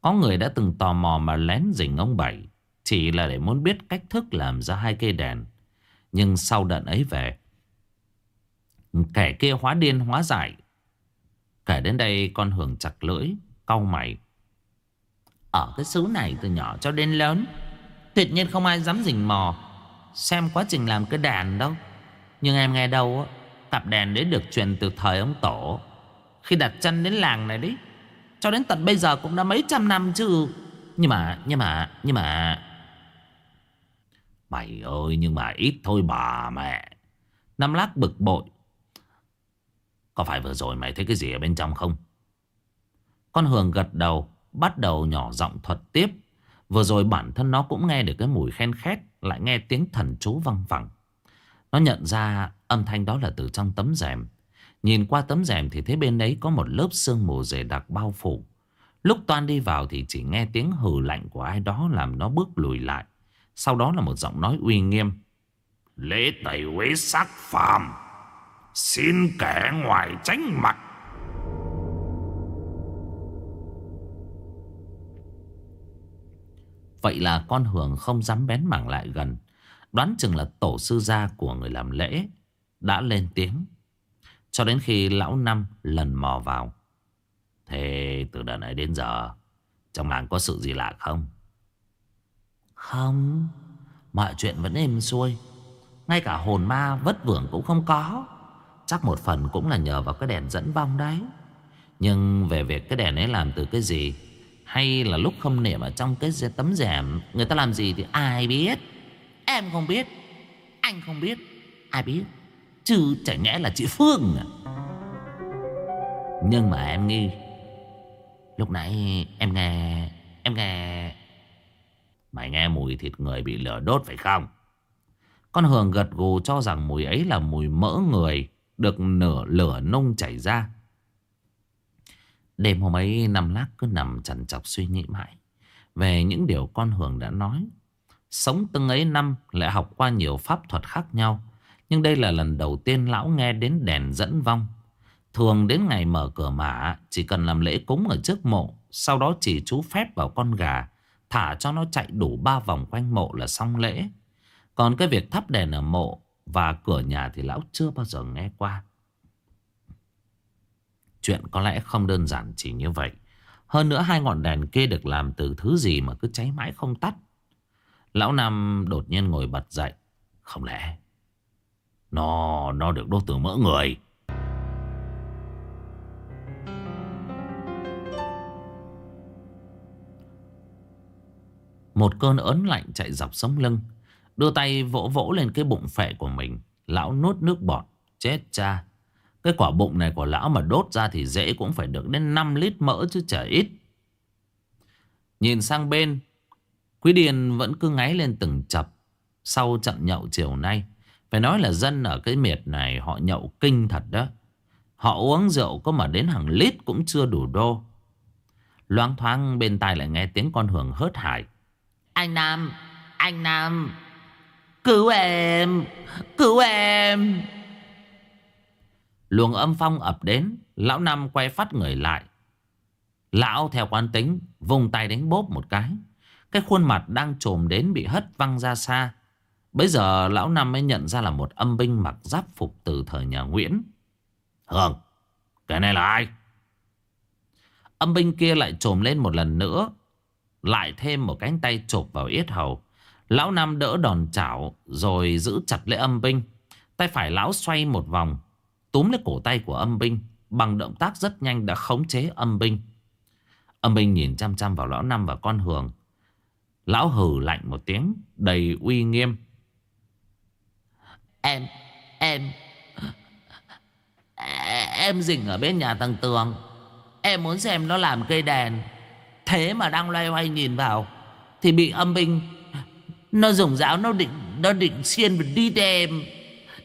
Có người đã từng tò mò mà lén rình ông Bảy, Chỉ là để muốn biết cách thức làm ra hai cây đèn. Nhưng sau đợt ấy về, Kẻ kia hóa điên, hóa dại. Kể đến đây, con Hường chặt lưỡi, Cau mày. Ở cái xứ này từ nhỏ cho đến lớn, Tuyệt nhiên không ai dám rình mò, Xem quá trình làm cái đàn đâu. Nhưng em nghe đâu Cặp đèn đấy được truyền từ thời ông Tổ. Khi đặt chân đến làng này đấy cho đến tận bây giờ cũng đã mấy trăm năm chứ. Nhưng mà Nhưng mà Nhưng mà. Mày ơi, nhưng mà ít thôi bà mẹ. Năm lát bực bội. Có phải vừa rồi mày thấy cái gì ở bên trong không? Con Hường gật đầu, Bắt đầu nhỏ giọng thuật tiếp. Vừa rồi bản thân nó cũng nghe được cái mùi khen khét, Lại nghe tiếng thần chú văng vẳng. Nó nhận ra âm thanh đó là từ trong tấm rèm. Nhìn qua tấm rèm thì thấy bên đấy có một lớp sương mù dày đặc bao phủ. Lúc Toan đi vào thì chỉ nghe tiếng hừ lạnh của ai đó làm nó bước lùi lại. Sau đó là một giọng nói uy nghiêm. Lễ tẩy quế sắc phàm. Xin kẻ ngoài tránh mặt Vậy là con Hường không dám bén mảng lại gần. Đoán chừng là tổ sư gia của người làm lễ Đã lên tiếng. Cho đến khi lão năm lần mò vào. Thế từ đợt ấy đến giờ, Trong làng có sự gì lạ không? Không, Mọi chuyện vẫn êm xuôi. Ngay cả hồn ma vất vưởng cũng không có. Chắc một phần cũng là nhờ vào cái đèn dẫn vong đấy. Nhưng về việc cái đèn ấy làm từ cái gì, hay là lúc không niệm ở trong cái tấm rèm, Người ta làm gì thì ai biết. Em không biết, Anh không biết, Ai biết. Chứ chả nhẽ là chị Phương à? Nhưng mà em nghi, Lúc nãy em nghe Em nghe, Mày nghe mùi thịt người bị lửa đốt phải không? Con Hường gật gù cho rằng mùi ấy là mùi mỡ người Được nửa lửa nung chảy ra. Đêm hôm ấy nằm lát cứ nằm chằn chọc suy nghĩ mãi Về những điều con Hường đã nói. Sống từng ấy năm lại học qua nhiều pháp thuật khác nhau. Nhưng đây là lần đầu tiên lão nghe đến đèn dẫn vong Thường đến ngày mở cửa mã Chỉ cần làm lễ cúng ở trước mộ, Sau đó chỉ chú phép vào con gà, Thả cho nó chạy đủ ba vòng quanh mộ là xong lễ Còn cái việc thắp đèn ở mộ Và cửa nhà thì lão chưa bao giờ nghe qua Chuyện có lẽ không đơn giản chỉ như vậy. Hơn nữa hai ngọn đèn kia được làm từ thứ gì mà cứ cháy mãi không tắt. Lão nam đột nhiên ngồi bật dậy. Không lẽ nó nó được đốt từ mỡ người. Một cơn ớn lạnh chạy dọc sống lưng. Đưa tay vỗ vỗ lên cái bụng phệ của mình. Lão nuốt nước bọt. Chết cha. Cái quả bụng này của lão mà đốt ra thì dễ cũng phải được đến 5 lít mỡ chứ chả ít. Nhìn sang bên, Quý Điền vẫn cứ ngáy lên từng chập sau trận nhậu chiều nay. Phải nói là dân ở cái miệt này họ nhậu kinh thật đó. Họ uống rượu có mà đến hàng lít cũng chưa đủ đô. Loáng thoáng bên tai lại nghe tiếng con Hường hớt hải. Anh Nam, anh Nam, cứu em, cứu em. Luồng âm phong ập đến Lão Năm quay phát người lại Lão theo quán tính Vùng tay đánh bốp một cái Cái khuôn mặt đang trồm đến bị hất văng ra xa Bây giờ lão Năm mới nhận ra là một âm binh mặc giáp phục từ thời nhà Nguyễn hường Cái này là ai Âm binh kia lại trồm lên một lần nữa Lại thêm một cánh tay chộp vào yết hầu Lão Năm đỡ đòn chảo rồi giữ chặt lấy âm binh. Tay phải lão xoay một vòng, túm lấy cổ tay của âm binh. Bằng động tác rất nhanh đã khống chế âm binh. Âm binh nhìn chăm chăm vào lão Năm và con Hường. Lão hừ lạnh một tiếng, đầy uy nghiêm. Em, em, em dình ở bên nhà thằng Tường. Em muốn xem nó làm cây đèn. Thế mà đang loay hoay nhìn vào, thì bị âm binh. Nó dùng giáo nó định Nó định xiên đi em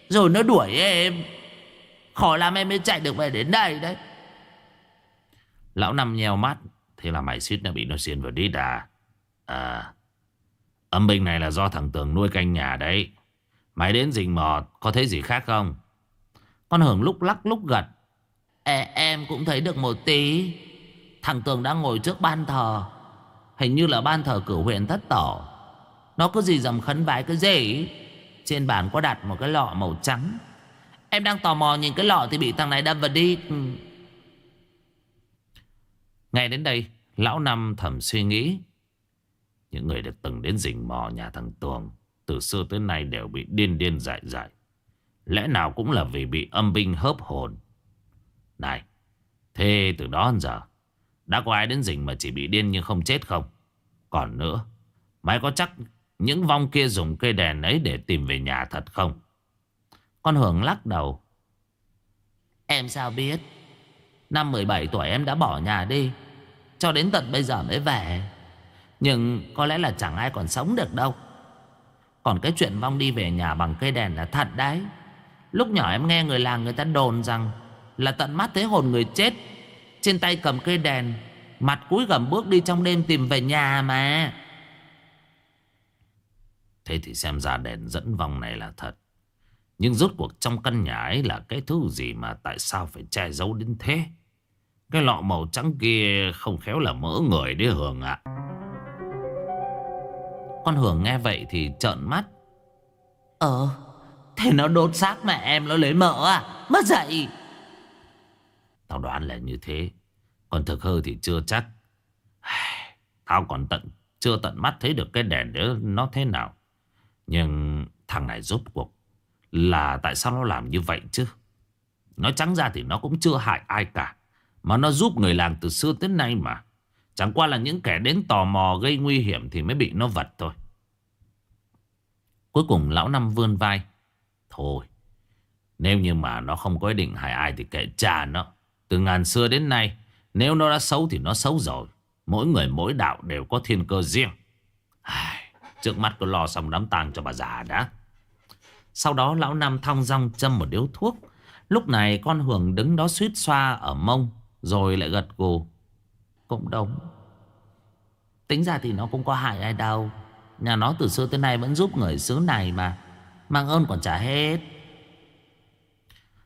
Rồi nó đuổi em. Khó làm em mới chạy được về đến đây đấy. Lão Năm nheo mắt Thế là mày suýt nó bị nó xiên vào đi à? À Âm binh này là do thằng Tường nuôi canh nhà đấy. Mày đến rình mò Có thấy gì khác không? Con Hưởng lúc lắc lúc gật. Ê, Em cũng thấy được một tí. Thằng Tường đang ngồi trước ban thờ. Hình như là ban thờ cửu huyện thất tổ. Nó có gì dầm khấn vái cái gì? Trên bàn có đặt một cái lọ màu trắng. Em đang tò mò nhìn cái lọ Thì bị thằng này đâm vào đi. Ừ. Ngay đến đây Lão Năm thầm suy nghĩ. Những người được từng đến rình mò nhà thằng Tường. Từ xưa tới nay đều bị điên điên dại dại Lẽ nào cũng là vì bị âm binh hớp hồn Này, Thế từ đó đến giờ, Đã có ai đến rình mà chỉ bị điên nhưng không chết không Còn nữa, Mày có chắc những vong kia dùng cây đèn ấy để tìm về nhà thật không? Con Hưởng lắc đầu. Em sao biết? Năm 17 tuổi em đã bỏ nhà đi. Cho đến tận bây giờ mới về. Nhưng có lẽ là chẳng ai còn sống được đâu. Còn cái chuyện vong đi về nhà bằng cây đèn là thật đấy. Lúc nhỏ em nghe người làng người ta đồn rằng là tận mắt thấy hồn người chết. Trên tay cầm cây đèn. Mặt cúi gầm bước đi trong đêm tìm về nhà mà. Thế thì xem ra đèn dẫn vong này là thật Nhưng rốt cuộc trong căn nhà ấy là cái thứ gì mà tại sao phải che giấu đến thế Cái lọ màu trắng kia không khéo là mỡ người đấy Hường ạ con Hường nghe vậy thì trợn mắt Ờ Thế nó đốt xác mẹ em nó lấy mỡ à Mất dậy Tao đoán là như thế Còn thực hư thì chưa chắc Tao còn tận chưa tận mắt thấy được cái đèn đó nó thế nào nhưng thằng này rốt cuộc là tại sao nó làm như vậy chứ? Nói trắng ra thì nó cũng chưa hại ai cả. Mà nó giúp người làng từ xưa tới nay mà. Chẳng qua là những kẻ đến tò mò gây nguy hiểm thì mới bị nó vật thôi. Cuối cùng lão năm vươn vai. Thôi, nếu như mà nó không có ý định hại ai thì kệ cha nó. Từ ngàn xưa đến nay, nếu nó đã xấu thì nó xấu rồi. Mỗi người mỗi đạo đều có thiên cơ riêng. Ai... Trước mắt cứ lo xong đám tang cho bà già đã Sau đó lão Năm thong dong châm một điếu thuốc Lúc này con Hường đứng đó suýt xoa ở mông Rồi lại gật gù cũng đúng Tính ra thì nó cũng có hại ai đâu. Nhà nó từ xưa tới nay vẫn giúp người xứ này mà. Mang ơn còn trả hết.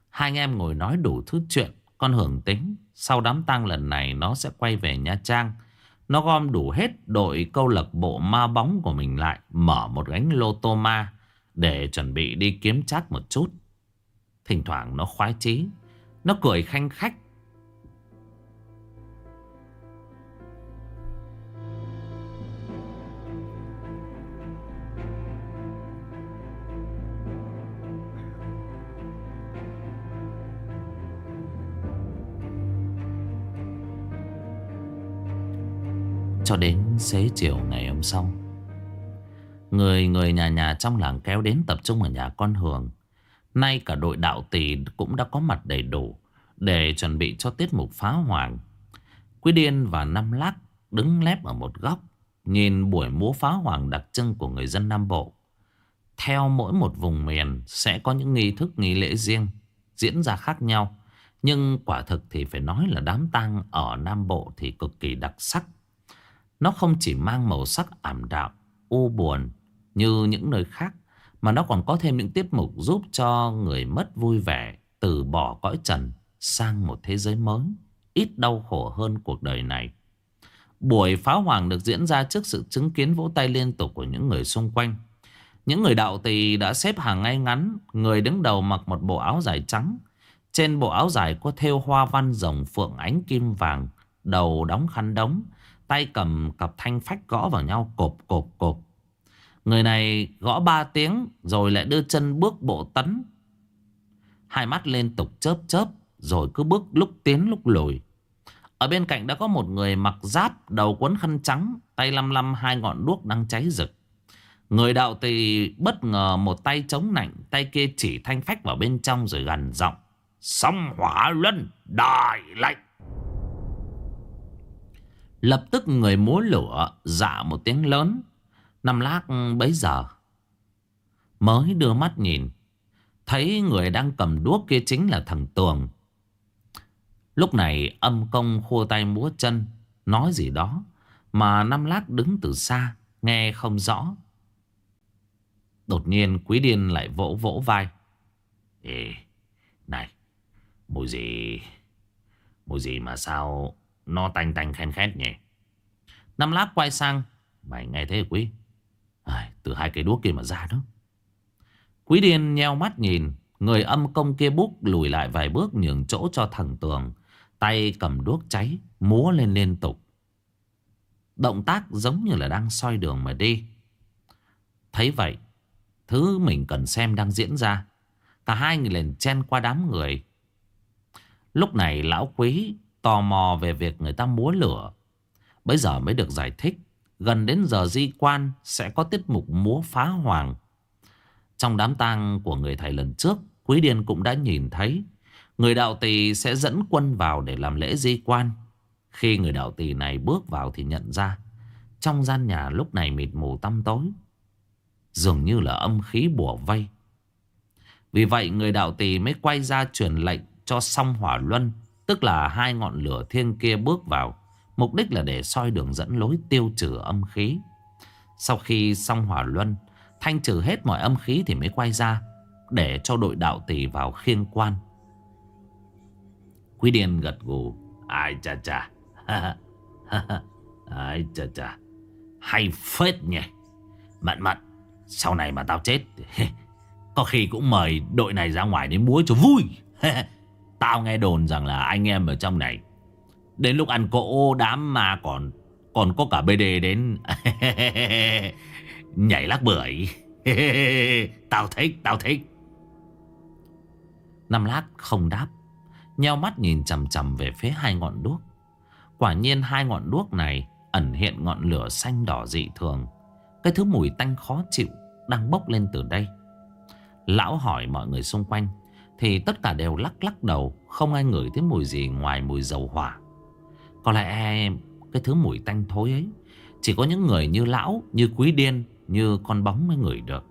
Hai anh em ngồi nói đủ thứ chuyện, Con Hưởng tính. Sau đám tang lần này, nó sẽ quay về Nha Trang. Nó gom đủ hết đội câu lạc bộ ma bóng của mình lại, Mở một gánh lô tô ma Để chuẩn bị đi kiếm chắc một chút. Thỉnh thoảng nó khoái chí. Nó cười khanh khách Cho đến xế chiều ngày hôm sau. Người người nhà nhà trong làng kéo đến tập trung ở nhà con Hường. Nay cả đội đạo tỷ cũng đã có mặt đầy đủ Để chuẩn bị cho tiết mục phá hoàng Quý Điên và Năm Lắc đứng lép ở một góc, Nhìn buổi múa phá hoàng đặc trưng của người dân Nam Bộ. Theo mỗi một vùng miền sẽ có những nghi thức, nghi lễ riêng, Diễn ra khác nhau. Nhưng quả thực thì phải nói là đám tang ở Nam Bộ thì cực kỳ đặc sắc nó không chỉ mang màu sắc ảm đạm, u buồn như những nơi khác Mà nó còn có thêm những tiết mục giúp cho người mất vui vẻ Từ bỏ cõi trần sang một thế giới mới. Ít đau khổ hơn cuộc đời này. Buổi phá hoàng được diễn ra trước sự chứng kiến vỗ tay liên tục của những người xung quanh. Những người đạo tỳ đã xếp hàng ngay ngắn Người đứng đầu mặc một bộ áo dài trắng. Trên bộ áo dài có thêu hoa văn rồng phượng ánh kim vàng Đầu đóng khăn đóng. Tay cầm cặp thanh phách gõ vào nhau cộp cộp cộp. Người này gõ ba tiếng rồi lại đưa chân bước bộ tấn. Hai mắt liên tục chớp chớp rồi cứ bước lúc tiến lúc lùi. Ở bên cạnh đã có một người mặc giáp, đầu quấn khăn trắng, tay lăm lăm hai ngọn đuốc đang cháy rực. Người đạo tỳ bất ngờ một tay chống nạnh, tay kia chỉ thanh phách vào bên trong rồi gần giọng. Xong hỏa luân, đại lệnh. Lập tức người múa lửa dạ một tiếng lớn. năm lát bấy giờ. Mới đưa mắt nhìn. Thấy người đang cầm đuốc kia chính là thằng Tường. Lúc này âm công khua tay múa chân, Nói gì đó, Mà năm lát đứng từ xa, Nghe không rõ Đột nhiên quý điên lại vỗ vỗ vai Ê, Này, Mùi gì Mùi gì mà sao nó tanh tanh khen khét nhỉ. Năm lát quay sang Mày nghe thế quý? À, Từ hai cái đuốc kia mà ra đó. Quý điên nheo mắt nhìn Người âm công kia búc lùi lại vài bước nhường chỗ cho thằng Tường Tay cầm đuốc cháy Múa lên liên tục. Động tác giống như là đang soi đường mà đi. Thấy vậy Thứ mình cần xem đang diễn ra. Cả hai người liền chen qua đám người. Lúc này lão quý Tò mò về việc người ta múa lửa Bây giờ mới được giải thích, Gần đến giờ di quan Sẽ có tiết mục múa phá hoàng Trong đám tang của người thầy lần trước, Quý Điên cũng đã nhìn thấy, Người đạo tỳ sẽ dẫn quân vào để làm lễ di quan. Khi người đạo tỳ này bước vào thì nhận ra, trong gian nhà lúc này mịt mù tăm tối. Dường như là âm khí bùa vây. Vì vậy người đạo tỳ mới quay ra truyền lệnh cho song hỏa luân. Tức là hai ngọn lửa thiên kia bước vào. Mục đích là để soi đường dẫn lối tiêu trừ âm khí. Sau khi xong hỏa luân, thanh trừ hết mọi âm khí thì mới quay ra. Để cho đội đạo tỷ vào khiên quan. Quý Điền gật gù. Ai chà chà. Ai chà chà. Hay phết nhỉ. Mận mận. Sau này mà tao chết. Có khi cũng mời đội này ra ngoài đến múa cho vui. tao nghe đồn rằng là anh em ở trong này. Đến lúc ăn cỗ đám mà còn còn có cả BD đến nhảy lắc bưởi. tao thích, tao thích. Năm lát không đáp. Nheo mắt nhìn chầm chầm về phía hai ngọn đuốc Quả nhiên hai ngọn đuốc này Ẩn hiện ngọn lửa xanh đỏ dị thường Cái thứ mùi tanh khó chịu Đang bốc lên từ đây Lão hỏi mọi người xung quanh thì tất cả đều lắc lắc đầu, Không ai ngửi thấy mùi gì ngoài mùi dầu hỏa. Có lẽ Cái thứ mùi tanh thối ấy, Chỉ có những người như lão, Như quý điên, Như con bóng mới ngửi được.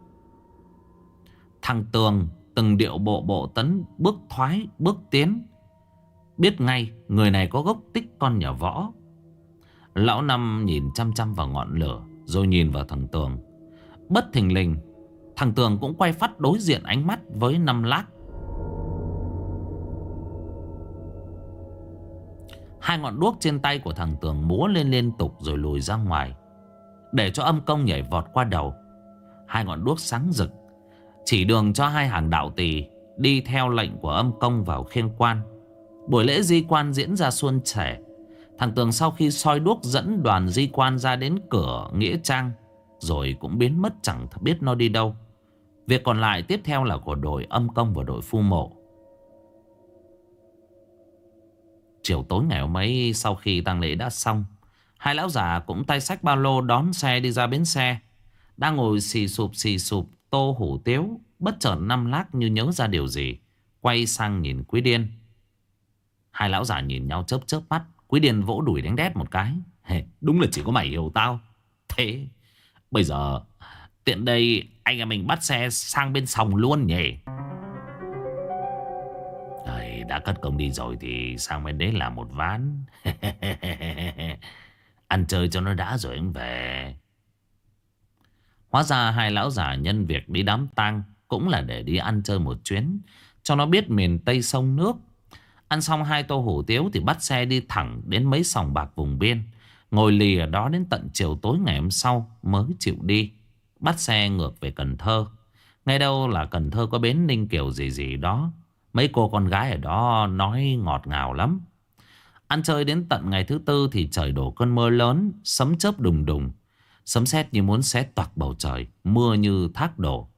Thằng Tường Từng điệu bộ bộ tấn, Bước thoái, Bước tiến. Biết ngay người này có gốc tích con nhà võ. Lão Năm nhìn chăm chăm vào ngọn lửa, Rồi nhìn vào thằng Tường. Bất thình lình, Thằng Tường cũng quay phát đối diện ánh mắt với năm lát. Hai ngọn đuốc trên tay của thằng Tường múa lên liên tục rồi lùi ra ngoài Để cho âm công nhảy vọt qua đầu, Hai ngọn đuốc sáng rực, Chỉ đường cho hai hàng đạo tỳ Đi theo lệnh của âm công vào khiên quan Buổi lễ di quan diễn ra suôn sẻ. Thằng Tường sau khi soi đuốc dẫn đoàn di quan ra đến cửa Nghĩa Trang. Rồi cũng biến mất chẳng biết nó đi đâu. Việc còn lại tiếp theo là của đội âm công và đội phu mộ. Chiều tối ngày hôm ấy sau khi tang lễ đã xong. Hai lão già cũng tay sách ba lô đón xe đi ra bến xe. Đang ngồi xì sụp xì sụp, tô hủ tiếu. Bất chợt năm lát như nhớ ra điều gì. Quay sang nhìn Quý Điên. Hai lão già nhìn nhau chớp chớp mắt, Quý Điền vỗ đùi đánh đét một cái Đúng là chỉ có mày hiểu tao Thế, Bây giờ, Tiện đây anh em mình bắt xe sang bên sòng luôn nhỉ đã cất công đi rồi thì sang bên đấy là một ván Ăn chơi cho nó đã rồi anh về Hóa ra hai lão già nhân việc đi đám tang Cũng là để đi ăn chơi một chuyến, Cho nó biết miền Tây sông nước Ăn xong hai tô hủ tiếu thì bắt xe đi thẳng đến mấy sòng bạc vùng biên. Ngồi lì ở đó đến tận chiều tối ngày hôm sau mới chịu đi. Bắt xe ngược về Cần Thơ. Ngay đâu là Cần Thơ có bến Ninh Kiều gì gì đó. Mấy cô con gái ở đó nói ngọt ngào lắm. Ăn chơi đến tận ngày thứ tư thì trời đổ cơn mưa lớn, sấm chớp đùng đùng. Sấm sét như muốn xé toạc bầu trời Mưa như thác đổ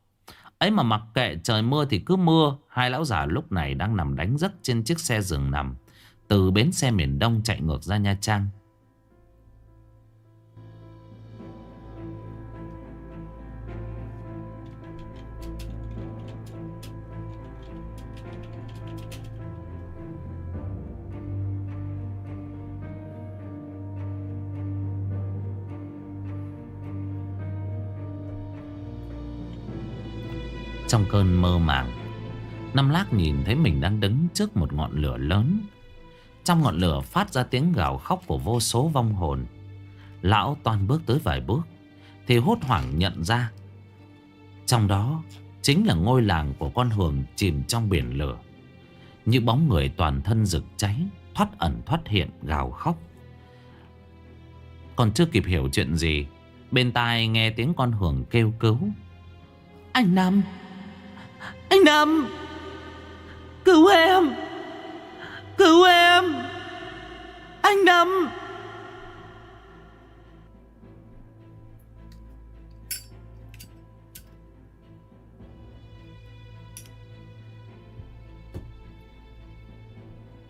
Ấy mà mặc kệ trời mưa thì cứ mưa Hai lão già lúc này đang nằm đánh giấc Trên chiếc xe giường nằm Từ bến xe miền Đông chạy ngược ra Nha Trang Trong cơn mơ màng. Năm lác nhìn thấy mình đang đứng trước một ngọn lửa lớn. Trong ngọn lửa phát ra tiếng gào khóc của vô số vong hồn. Lão toàn bước tới vài bước, Thì hốt hoảng nhận ra, Trong đó chính là ngôi làng của con Hường chìm trong biển lửa. Như bóng người toàn thân rực cháy, Thoát ẩn thoát hiện, gào khóc. Còn chưa kịp hiểu chuyện gì, Bên tai nghe tiếng con Hường kêu cứu. Anh Nam anh năm, Cứu em Cứu em. Anh năm.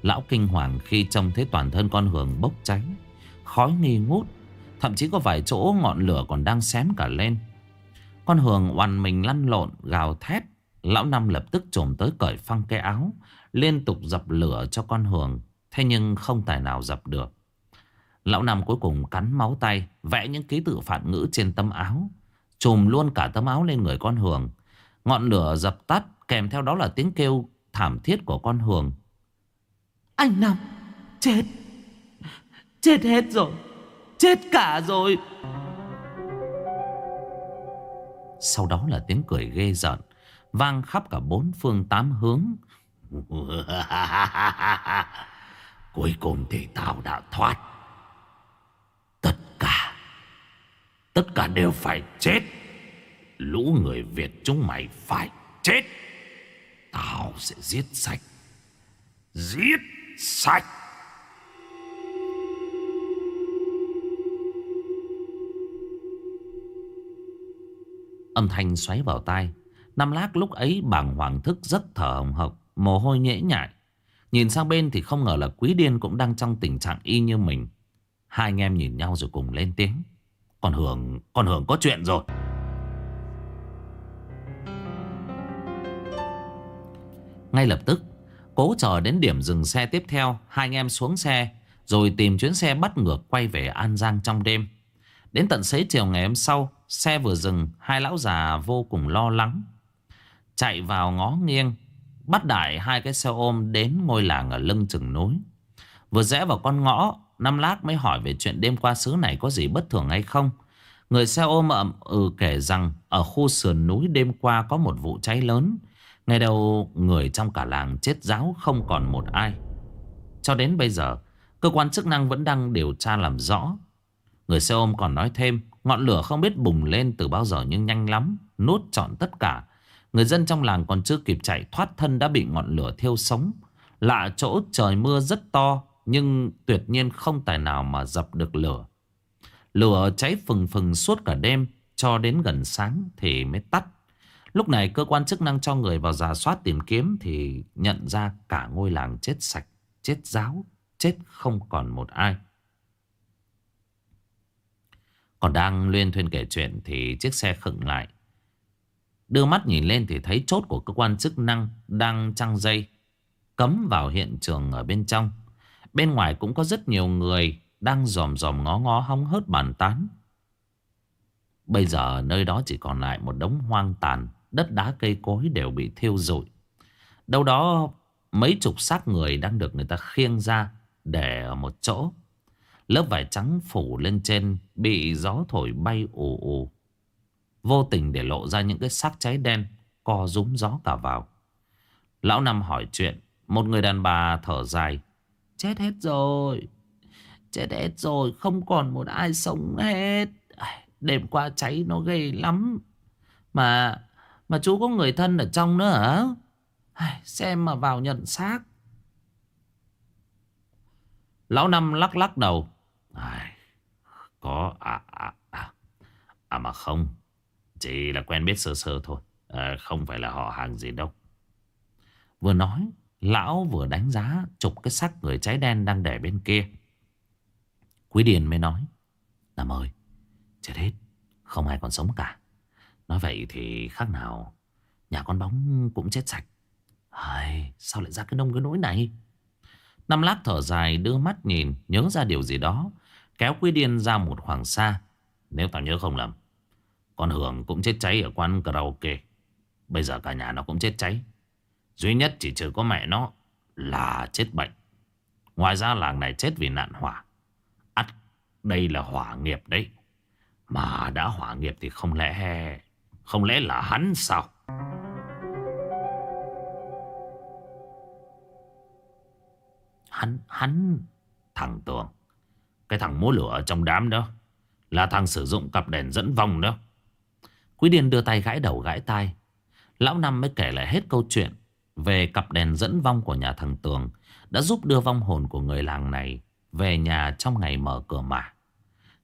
Lão kinh hoàng khi trông thấy toàn thân con hường bốc cháy, Khói nghi ngút, Thậm chí có vài chỗ ngọn lửa còn đang xém cả lên. Con hường oằn mình lăn lộn, gào thét. Lão Năm lập tức trồm tới cởi phăng cái áo Liên tục dập lửa cho con Hường Thế nhưng không tài nào dập được. Lão Năm cuối cùng cắn máu tay Vẽ những ký tự phản ngữ trên tấm áo Trùm luôn cả tấm áo lên người con Hường. Ngọn lửa dập tắt Kèm theo đó là tiếng kêu thảm thiết của con Hường. Anh Năm Chết. Chết hết rồi. Chết cả rồi. Sau đó là tiếng cười ghê giận Vang khắp cả bốn phương tám hướng. Cuối cùng thì tao đã thoát. Tất cả Tất cả đều phải chết. Lũ người Việt chúng mày phải chết. Tao sẽ giết sạch. Giết sạch. Âm thanh xoáy vào tai Năm lác lúc ấy bàng hoàng thức rất thở hồng hộc, Mồ hôi nhễ nhại. Nhìn sang bên thì không ngờ là quý điên cũng đang trong tình trạng y như mình. Hai anh em nhìn nhau rồi cùng lên tiếng. Còn hưởng còn hưởng có chuyện rồi. Ngay lập tức, Cố chờ đến điểm dừng xe tiếp theo, Hai anh em xuống xe, Rồi tìm chuyến xe bắt ngược quay về An Giang trong đêm. Đến tận xế chiều ngày hôm sau, Xe vừa dừng, Hai lão già vô cùng lo lắng. Chạy vào ngó nghiêng, Bắt đại hai cái xe ôm đến ngôi làng ở lưng chừng núi. Vừa rẽ vào con ngõ, Năm lát mới hỏi về chuyện đêm qua xứ này có gì bất thường hay không. Người xe ôm ậm ừ kể rằng Ở khu sườn núi đêm qua có một vụ cháy lớn. Ngày đầu người trong cả làng chết giáo không còn một ai. Cho đến bây giờ, Cơ quan chức năng vẫn đang điều tra làm rõ. Người xe ôm còn nói thêm, Ngọn lửa không biết bùng lên từ bao giờ nhưng nhanh lắm Nốt trọn tất cả. Người dân trong làng còn chưa kịp chạy thoát thân đã bị ngọn lửa thiêu sống. Lạ chỗ trời mưa rất to nhưng tuyệt nhiên không tài nào mà dập được lửa. Lửa cháy phừng phừng suốt cả đêm cho đến gần sáng thì mới tắt. Lúc này cơ quan chức năng cho người vào giả soát tìm kiếm thì nhận ra cả ngôi làng chết sạch, chết giáo, chết không còn một ai. Còn đang luyên thuyên kể chuyện thì chiếc xe khựng lại. Đưa mắt nhìn lên thì thấy chốt của cơ quan chức năng đang trăng dây. Cấm vào hiện trường ở bên trong. Bên ngoài cũng có rất nhiều người đang dòm dòm ngó ngó hóng hớt bàn tán. Bây giờ nơi đó chỉ còn lại một đống hoang tàn. Đất đá cây cối đều bị thiêu rụi. Đâu đó mấy chục xác người đang được người ta khiêng ra để ở một chỗ. Lớp vải trắng phủ lên trên, bị gió thổi bay ù ù. Vô tình để lộ ra những cái xác cháy đen Co rúm gió cả vào. Lão Năm hỏi chuyện Một người đàn bà thở dài Chết hết rồi Chết hết rồi Không còn một ai sống hết. Đêm qua cháy nó ghê lắm. Mà Mà chú có người thân ở trong nữa hả? Xem mà vào nhận xác. Lão Năm lắc lắc đầu Có à, à, à. À mà không. Chỉ là quen biết sơ sơ thôi à, Không phải là họ hàng gì đâu. Vừa nói Lão vừa đánh giá Chụp cái xác người cháy đen đang để bên kia. Quý Điền mới nói Nam ơi Chết hết Không ai còn sống cả. Nói vậy thì khác nào Nhà con bóng cũng chết sạch. Ai, Sao lại ra cái nông cái nỗi này? Năm lát thở dài đưa mắt nhìn Nhớ ra điều gì đó Kéo Quý Điền ra một khoảng xa. Nếu tao nhớ không lầm con Hường cũng chết cháy ở quán karaoke. Bây giờ cả nhà nó cũng chết cháy. Duy nhất chỉ trừ có mẹ nó Là chết bệnh. Ngoài ra làng này chết vì nạn hỏa. Ắt, đây là hỏa nghiệp đấy. Mà đã hỏa nghiệp thì không lẽ Không lẽ là hắn sao? Hắn Hắn, Thằng Tường. Cái thằng múa lửa trong đám đó Là thằng sử dụng cặp đèn dẫn vong đó. Quý Điền đưa tay gãi đầu gãi tai Lão Năm mới kể lại hết câu chuyện Về cặp đèn dẫn vong của nhà thằng Tường Đã giúp đưa vong hồn của người làng này Về nhà trong ngày mở cửa mà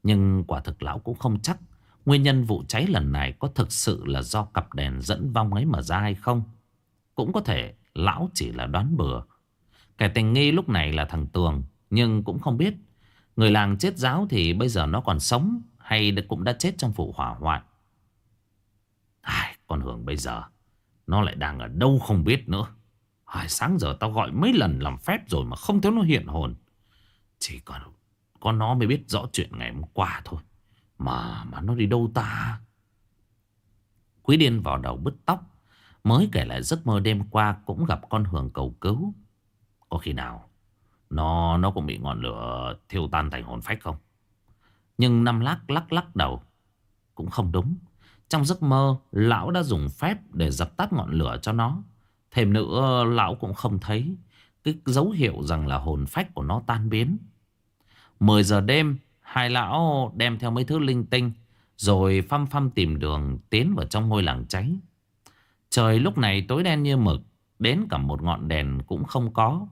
Nhưng quả thực lão cũng không chắc Nguyên nhân vụ cháy lần này có thực sự là do cặp đèn dẫn vong ấy mà ra hay không? Cũng có thể lão chỉ là đoán bừa. Kẻ tình nghi lúc này là thằng Tường, nhưng cũng không biết. Người làng chết giáo thì bây giờ nó còn sống hay cũng đã chết trong vụ hỏa hoạn. Ai, con Hường bây giờ, nó lại đang ở đâu không biết nữa. Ai, sáng giờ tao gọi mấy lần làm phép rồi mà không thấy nó hiện hồn. Chỉ còn con nó mới biết rõ chuyện ngày hôm qua thôi. Mà mà nó đi đâu ta Quý điên vào đầu bứt tóc Mới kể lại giấc mơ đêm qua Cũng gặp con Hường cầu cứu Có khi nào Nó nó cũng bị ngọn lửa thiêu tan thành hồn phách không Nhưng năm lắc lắc lắc đầu Cũng không đúng trong giấc mơ, Lão đã dùng phép để dập tắt ngọn lửa cho nó. Thêm nữa, Lão cũng không thấy Cái dấu hiệu rằng là hồn phách của nó tan biến. 10 giờ đêm, Hai lão đem theo mấy thứ linh tinh, Rồi phăm phăm tìm đường Tiến vào trong ngôi làng cháy. Trời lúc này tối đen như mực, Đến cả một ngọn đèn cũng không có.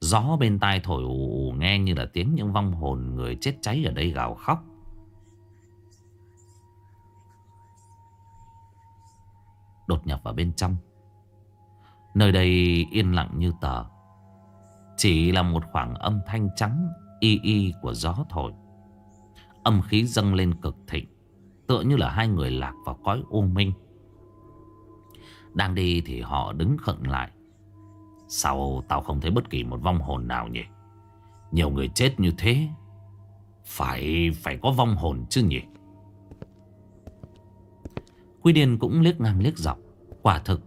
Gió bên tai thổi ù ù nghe như là tiếng những vong hồn người chết cháy ở đây gào khóc. Đột nhập vào bên trong. Nơi đây yên lặng như tờ. Chỉ là một khoảng âm thanh trắng, y y của gió thổi. Âm khí dâng lên cực thịnh, Tựa như là hai người lạc vào cõi u minh Đang đi thì họ đứng khựng lại Sao tao không thấy bất kỳ một vong hồn nào nhỉ Nhiều người chết như thế Phải phải có vong hồn chứ nhỉ Quy Điên cũng liếc ngang liếc dọc. Quả thực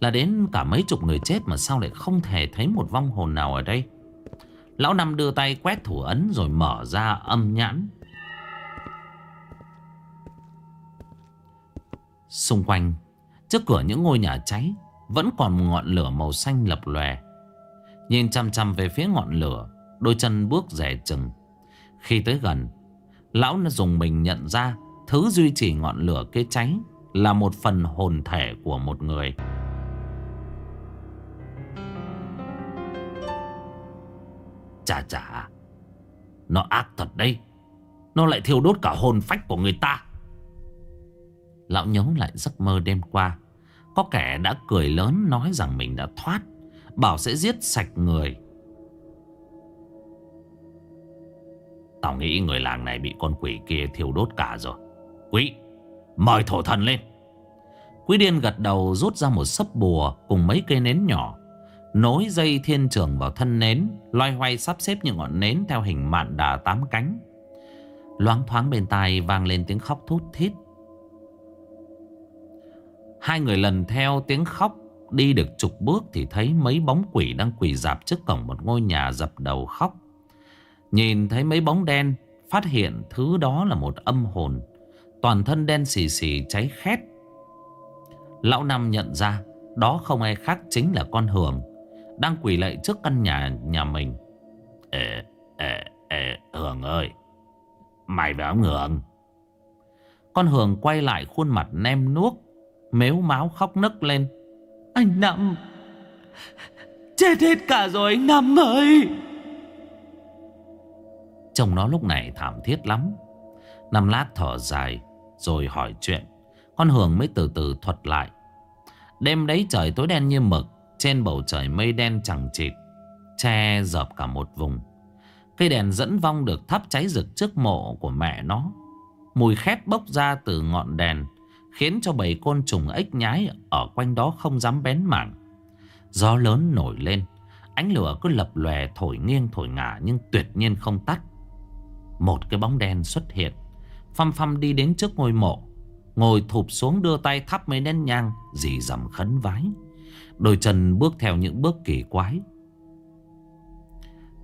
là đến cả mấy chục người chết Mà sao lại không thể thấy một vong hồn nào ở đây. Lão Năm đưa tay quét thủ ấn Rồi mở ra âm nhãn. Xung quanh, Trước cửa những ngôi nhà cháy, Vẫn còn một ngọn lửa màu xanh lập lòe. Nhìn chăm chăm về phía ngọn lửa, Đôi chân bước rẻ chừng. Khi tới gần, Lão đã dùng mình nhận ra Thứ duy trì ngọn lửa kia cháy. Là một phần hồn thể của một người. Chà chà, Nó ác thật đây Nó lại thiêu đốt cả hồn phách của người ta. Lão nhớ lại giấc mơ đêm qua. Có kẻ đã cười lớn nói rằng mình đã thoát. Bảo sẽ giết sạch người. Tao nghĩ người làng này bị con quỷ kia thiêu đốt cả rồi. Quỷ. Mời thổ thần lên Quý điên gật đầu rút ra một sấp bùa Cùng mấy cây nến nhỏ Nối dây thiên trường vào thân nến Loay hoay sắp xếp những ngọn nến Theo hình mạn đà tám cánh Loáng thoáng bên tai vang lên tiếng khóc thút thít Hai người lần theo tiếng khóc Đi được chục bước thì thấy mấy bóng quỷ đang quỳ dạp trước cổng một ngôi nhà dập đầu khóc. Nhìn thấy mấy bóng đen, phát hiện thứ đó là một âm hồn. Toàn thân đen xì xì cháy khét. Lão Năm nhận ra đó không ai khác chính là con Hường. Đang quỳ lạy trước căn nhà nhà mình. Ê, ê, ê, Hường ơi, mày với ông Hường. Con Hường quay lại khuôn mặt nem nuốt Mếu máu khóc nức lên Anh Năm Chết hết cả rồi anh Năm ơi Chồng nó lúc này thảm thiết lắm Năm lát thở dài rồi hỏi chuyện. Con Hường mới từ từ thuật lại. Đêm đấy trời tối đen như mực, Trên bầu trời mây đen chẳng chịt, Che dập cả một vùng. Cây đèn dẫn vong được thắp cháy rực trước mộ của mẹ nó. Mùi khét bốc ra từ ngọn đèn, Khiến cho bầy côn trùng ếch nhái Ở quanh đó không dám bén mảng. Gió lớn nổi lên, Ánh lửa cứ lập lòe thổi nghiêng thổi ngả Nhưng tuyệt nhiên không tắt. Một cái bóng đen xuất hiện Phăm phăm đi đến trước ngôi mộ. Ngồi thụp xuống đưa tay thắp mấy nén nhang, Dì dầm khấn vái. Đôi chân bước theo những bước kỳ quái.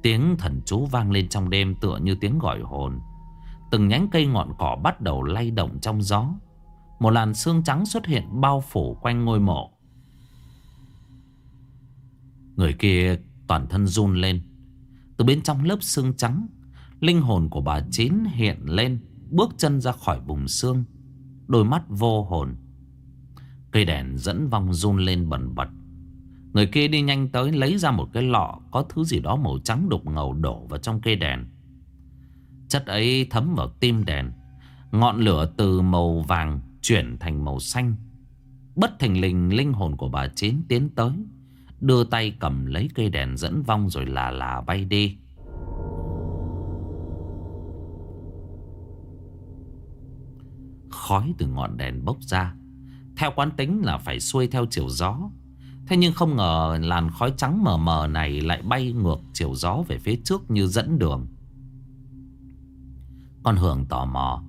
Tiếng thần chú vang lên trong đêm tựa như tiếng gọi hồn. Từng nhánh cây ngọn cỏ bắt đầu lay động trong gió. Một làn sương trắng xuất hiện bao phủ quanh ngôi mộ. Người kia toàn thân run lên. Từ bên trong lớp sương trắng, Linh hồn của bà Chín hiện lên. Bước chân ra khỏi vùng xương, Đôi mắt vô hồn. Cây đèn dẫn vong run lên bẩn bật. Người kia đi nhanh tới lấy ra một cái lọ Có thứ gì đó màu trắng đục ngầu đổ vào trong cây đèn. Chất ấy thấm vào tim đèn, Ngọn lửa từ màu vàng chuyển thành màu xanh. Bất thình lình, linh hồn của bà Chín tiến tới, Đưa tay cầm lấy cây đèn dẫn vong rồi là là bay đi. Khói từ ngọn đèn bốc ra Theo quán tính là phải xuôi theo chiều gió Thế nhưng không ngờ làn khói trắng mờ mờ này lại bay ngược chiều gió về phía trước như dẫn đường. Con Hường tò mò.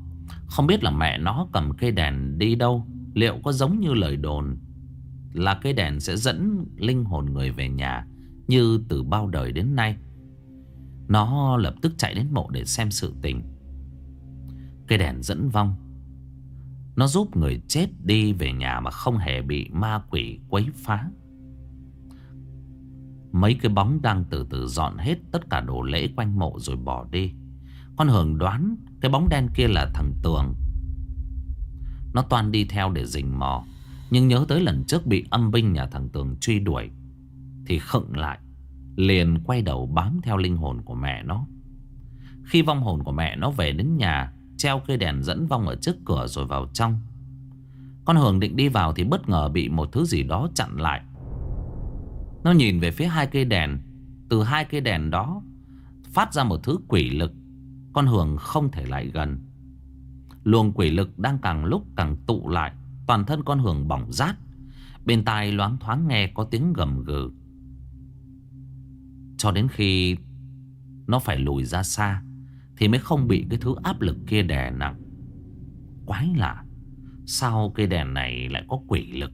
Không biết là mẹ nó cầm cây đèn đi đâu. Liệu có giống như lời đồn là cây đèn sẽ dẫn linh hồn người về nhà như từ bao đời đến nay. Nó lập tức chạy đến mộ để xem sự tình. Cây đèn dẫn vong. Nó giúp người chết đi về nhà mà không hề bị ma quỷ quấy phá. Mấy cái bóng đang từ từ dọn hết tất cả đồ lễ quanh mộ rồi bỏ đi. Con Hường đoán cái bóng đen kia là thằng Tường. Nó toàn đi theo để rình mò. Nhưng nhớ tới lần trước bị âm binh nhà thằng Tường truy đuổi. Thì khựng lại. Liền quay đầu bám theo linh hồn của mẹ nó. Khi vong hồn của mẹ nó về đến nhà. Treo cây đèn dẫn vong ở trước cửa rồi vào trong. Con Hường định đi vào thì bất ngờ bị một thứ gì đó chặn lại. Nó nhìn về phía hai cây đèn. Từ hai cây đèn đó, Phát ra một thứ quỷ lực. Con Hường không thể lại gần. Luồng quỷ lực đang càng lúc càng tụ lại. Toàn thân con Hường bỏng rát. Bên tai loáng thoáng nghe có tiếng gầm gừ. Cho đến khi Nó phải lùi ra xa thì mới không bị cái thứ áp lực kia đè nặng. Quái lạ, Sao cây đèn này lại có quỷ lực?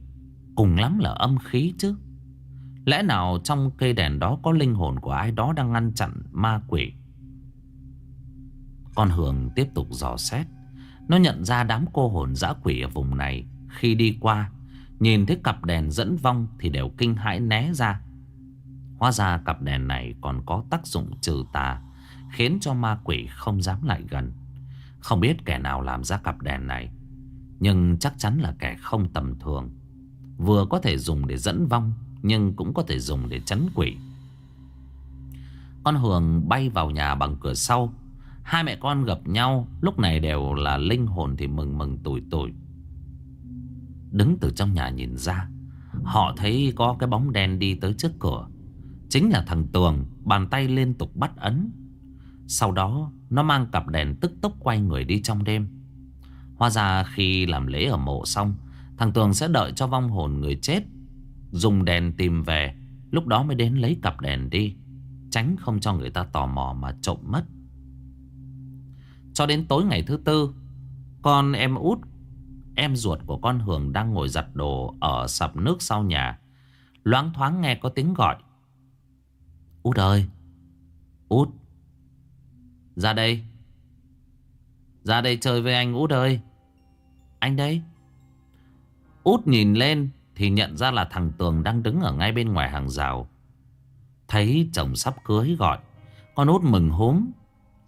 Cùng lắm là âm khí chứ. Lẽ nào trong cây đèn đó có linh hồn của ai đó đang ngăn chặn ma quỷ? Con Hường tiếp tục dò xét. Nó nhận ra đám cô hồn dã quỷ ở vùng này Khi đi qua. Nhìn thấy cặp đèn dẫn vong Thì đều kinh hãi né ra. Hóa ra cặp đèn này còn có tác dụng trừ tà. Khiến cho ma quỷ không dám lại gần. Không biết kẻ nào làm ra cặp đèn này, Nhưng chắc chắn là kẻ không tầm thường. Vừa có thể dùng để dẫn vong, nhưng cũng có thể dùng để chấn quỷ. Con Hường bay vào nhà bằng cửa sau. Hai mẹ con gặp nhau, Lúc này đều là linh hồn thì mừng mừng tủi tủi. Đứng từ trong nhà nhìn ra, Họ thấy có cái bóng đen đi tới trước cửa. Chính là thằng Tường, Bàn tay liên tục bắt ấn. Sau đó, nó mang cặp đèn tức tốc quay người đi trong đêm. Hóa ra khi làm lễ ở mộ xong, Thằng Tường sẽ đợi cho vong hồn người chết, Dùng đèn tìm về, Lúc đó mới đến lấy cặp đèn đi, Tránh không cho người ta tò mò mà trộm mất. Cho đến tối ngày thứ tư, Con em út, Em ruột của con Hường đang ngồi giặt đồ Ở sập nước sau nhà, Loáng thoáng nghe có tiếng gọi. Út ơi, Út. Ra đây. Ra đây chơi với anh Út ơi. Anh đấy. Út nhìn lên thì nhận ra là thằng Tường đang đứng ở ngay bên ngoài hàng rào. Thấy chồng sắp cưới gọi. Con út mừng húm.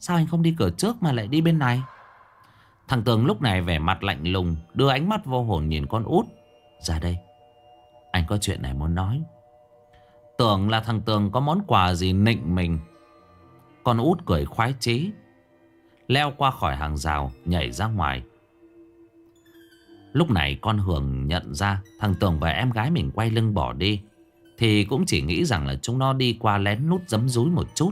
Sao anh không đi cửa trước mà lại đi bên này? Thằng Tường lúc này vẻ mặt lạnh lùng, Đưa ánh mắt vô hồn nhìn con út. Ra đây. Anh có chuyện này muốn nói. Tưởng là thằng Tường có món quà gì nịnh mình. Con út cười khoái chí, Leo qua khỏi hàng rào, Nhảy ra ngoài Lúc này con Hường nhận ra thằng Tường và em gái mình quay lưng bỏ đi. Thì cũng chỉ nghĩ rằng là chúng nó đi qua lén nút giấm rúi một chút.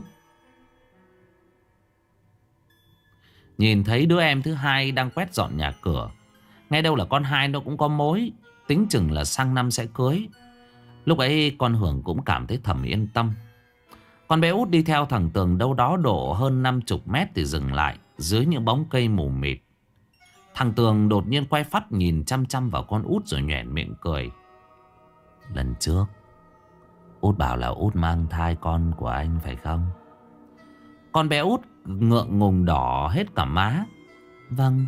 Nhìn thấy đứa em thứ hai đang quét dọn nhà cửa. Ngay đâu là con hai nó cũng có mối. Tính chừng là sang năm sẽ cưới. Lúc ấy con Hường cũng cảm thấy thầm yên tâm. Con bé út đi theo thằng Tường đâu đó độ hơn 50 mét thì dừng lại dưới những bóng cây mù mịt. Thằng Tường đột nhiên quay phát nhìn chăm chăm vào con út rồi nhoẻn miệng cười. Lần trước, út bảo là út mang thai con của anh phải không? Con bé út ngượng ngùng đỏ hết cả má. Vâng,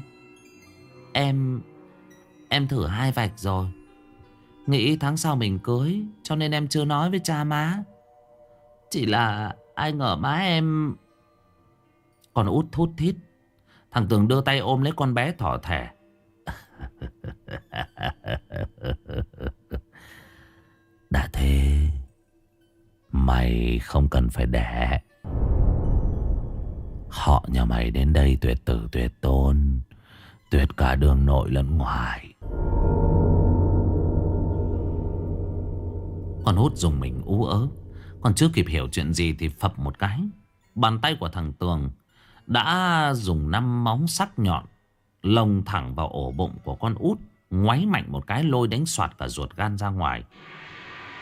em... em thử hai vạch rồi. Nghĩ tháng sau mình cưới cho nên em chưa nói với cha má. Chỉ là ai ngờ má em... còn út thút thít Thằng Tường đưa tay ôm lấy con bé thỏ thẻ. Đã thế, mày không cần phải đẻ. Họ nhà mày đến đây tuyệt tử tuyệt tôn, tuyệt cả đường nội lẫn ngoài. Con hút dùng mình ú ớ, còn chưa kịp hiểu chuyện gì thì phập một cái. Bàn tay của thằng Tường đã dùng năm móng sắc nhọn lồng thẳng vào ổ bụng của con út, ngoáy mạnh một cái lôi đánh soạt cả ruột gan ra ngoài.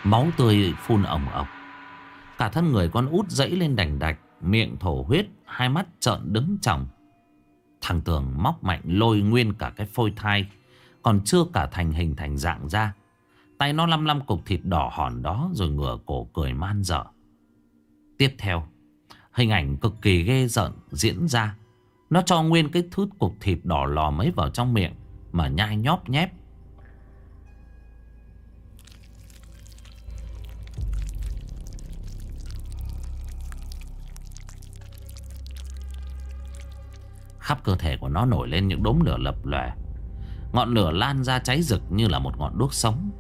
Máu tươi phun ồng ọc cả thân người con út dẫy lên đành đạch, miệng thổ huyết, hai mắt trợn đứng tròng. Thằng tường móc mạnh lôi nguyên cả cái phôi thai, còn chưa cả thành hình thành dạng ra tay nó lăm lăm cục thịt đỏ hòn đó rồi ngửa cổ cười man dở tiếp theo, Hình ảnh cực kỳ ghê giận diễn ra. Nó cho nguyên cái thứ cục thịt đỏ lò mấy vào trong miệng Mà nhai nhóp nhép. Khắp cơ thể của nó nổi lên những đốm lửa lập lòe. Ngọn lửa lan ra cháy rực như là một ngọn đuốc sống.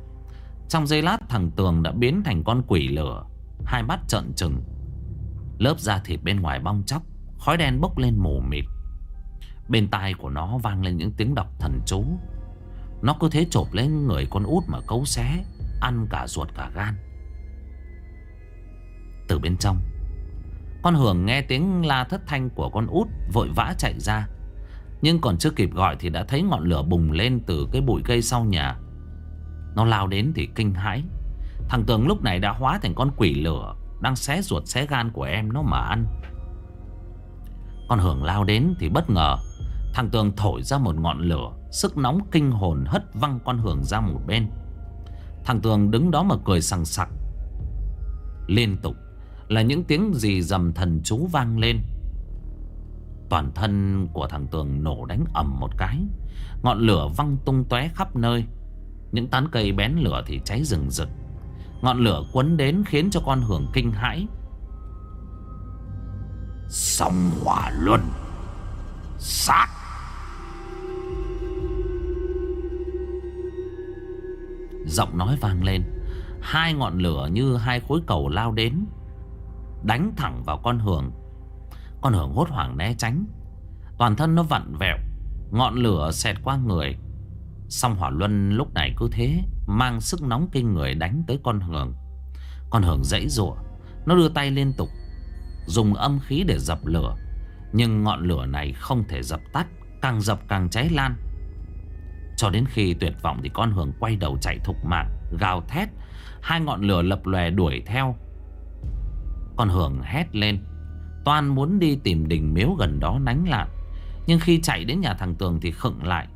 Trong giây lát, thằng Tường đã biến thành con quỷ lửa. Hai mắt trợn trừng. Lớp da thịt bên ngoài bong chóc, Khói đen bốc lên mù mịt. Bên tai của nó vang lên những tiếng đọc thần chú. Nó cứ thế chộp lên người con út mà cấu xé, Ăn cả ruột cả gan. Từ bên trong, Con Hường nghe tiếng la thất thanh của con út Vội vã chạy ra. Nhưng còn chưa kịp gọi thì đã thấy ngọn lửa bùng lên từ cái bụi cây sau nhà. Nó lao đến thì kinh hãi. Thằng Tường lúc này đã hóa thành con quỷ lửa, đang xé ruột xé gan của em nó mà ăn. Con Hưởng lao đến thì bất ngờ, Thằng Tường thổi ra một ngọn lửa, Sức nóng kinh hồn hất văng con Hưởng ra một bên. Thằng Tường đứng đó mà cười sằng sặc. Liên tục, Là những tiếng gì dầm thần chú vang lên. Toàn thân của thằng Tường nổ đánh ầm một cái. Ngọn lửa văng tung tóe khắp nơi. Những tán cây bén lửa thì cháy rừng rực. Ngọn lửa quấn đến khiến cho con hưởng kinh hãi. Sông hỏa luân. Sát Giọng nói vang lên. Hai ngọn lửa như hai khối cầu lao đến, Đánh thẳng vào con hưởng Con hưởng hốt hoảng né tránh. Toàn thân nó vặn vẹo. Ngọn lửa xẹt qua người. Song hỏa luân lúc này cứ thế Mang sức nóng kinh người đánh tới con hưởng, Con hưởng dãy rụa Nó đưa tay liên tục Dùng âm khí để dập lửa. Nhưng ngọn lửa này không thể dập tắt Càng dập càng cháy lan. Cho đến khi tuyệt vọng thì con hưởng quay đầu chạy thục mạng Gào thét. Hai ngọn lửa lập lòe đuổi theo. Con hưởng hét lên Toan muốn đi tìm đình miếu gần đó nánh lạn. Nhưng khi chạy đến nhà thằng Tường thì khựng lại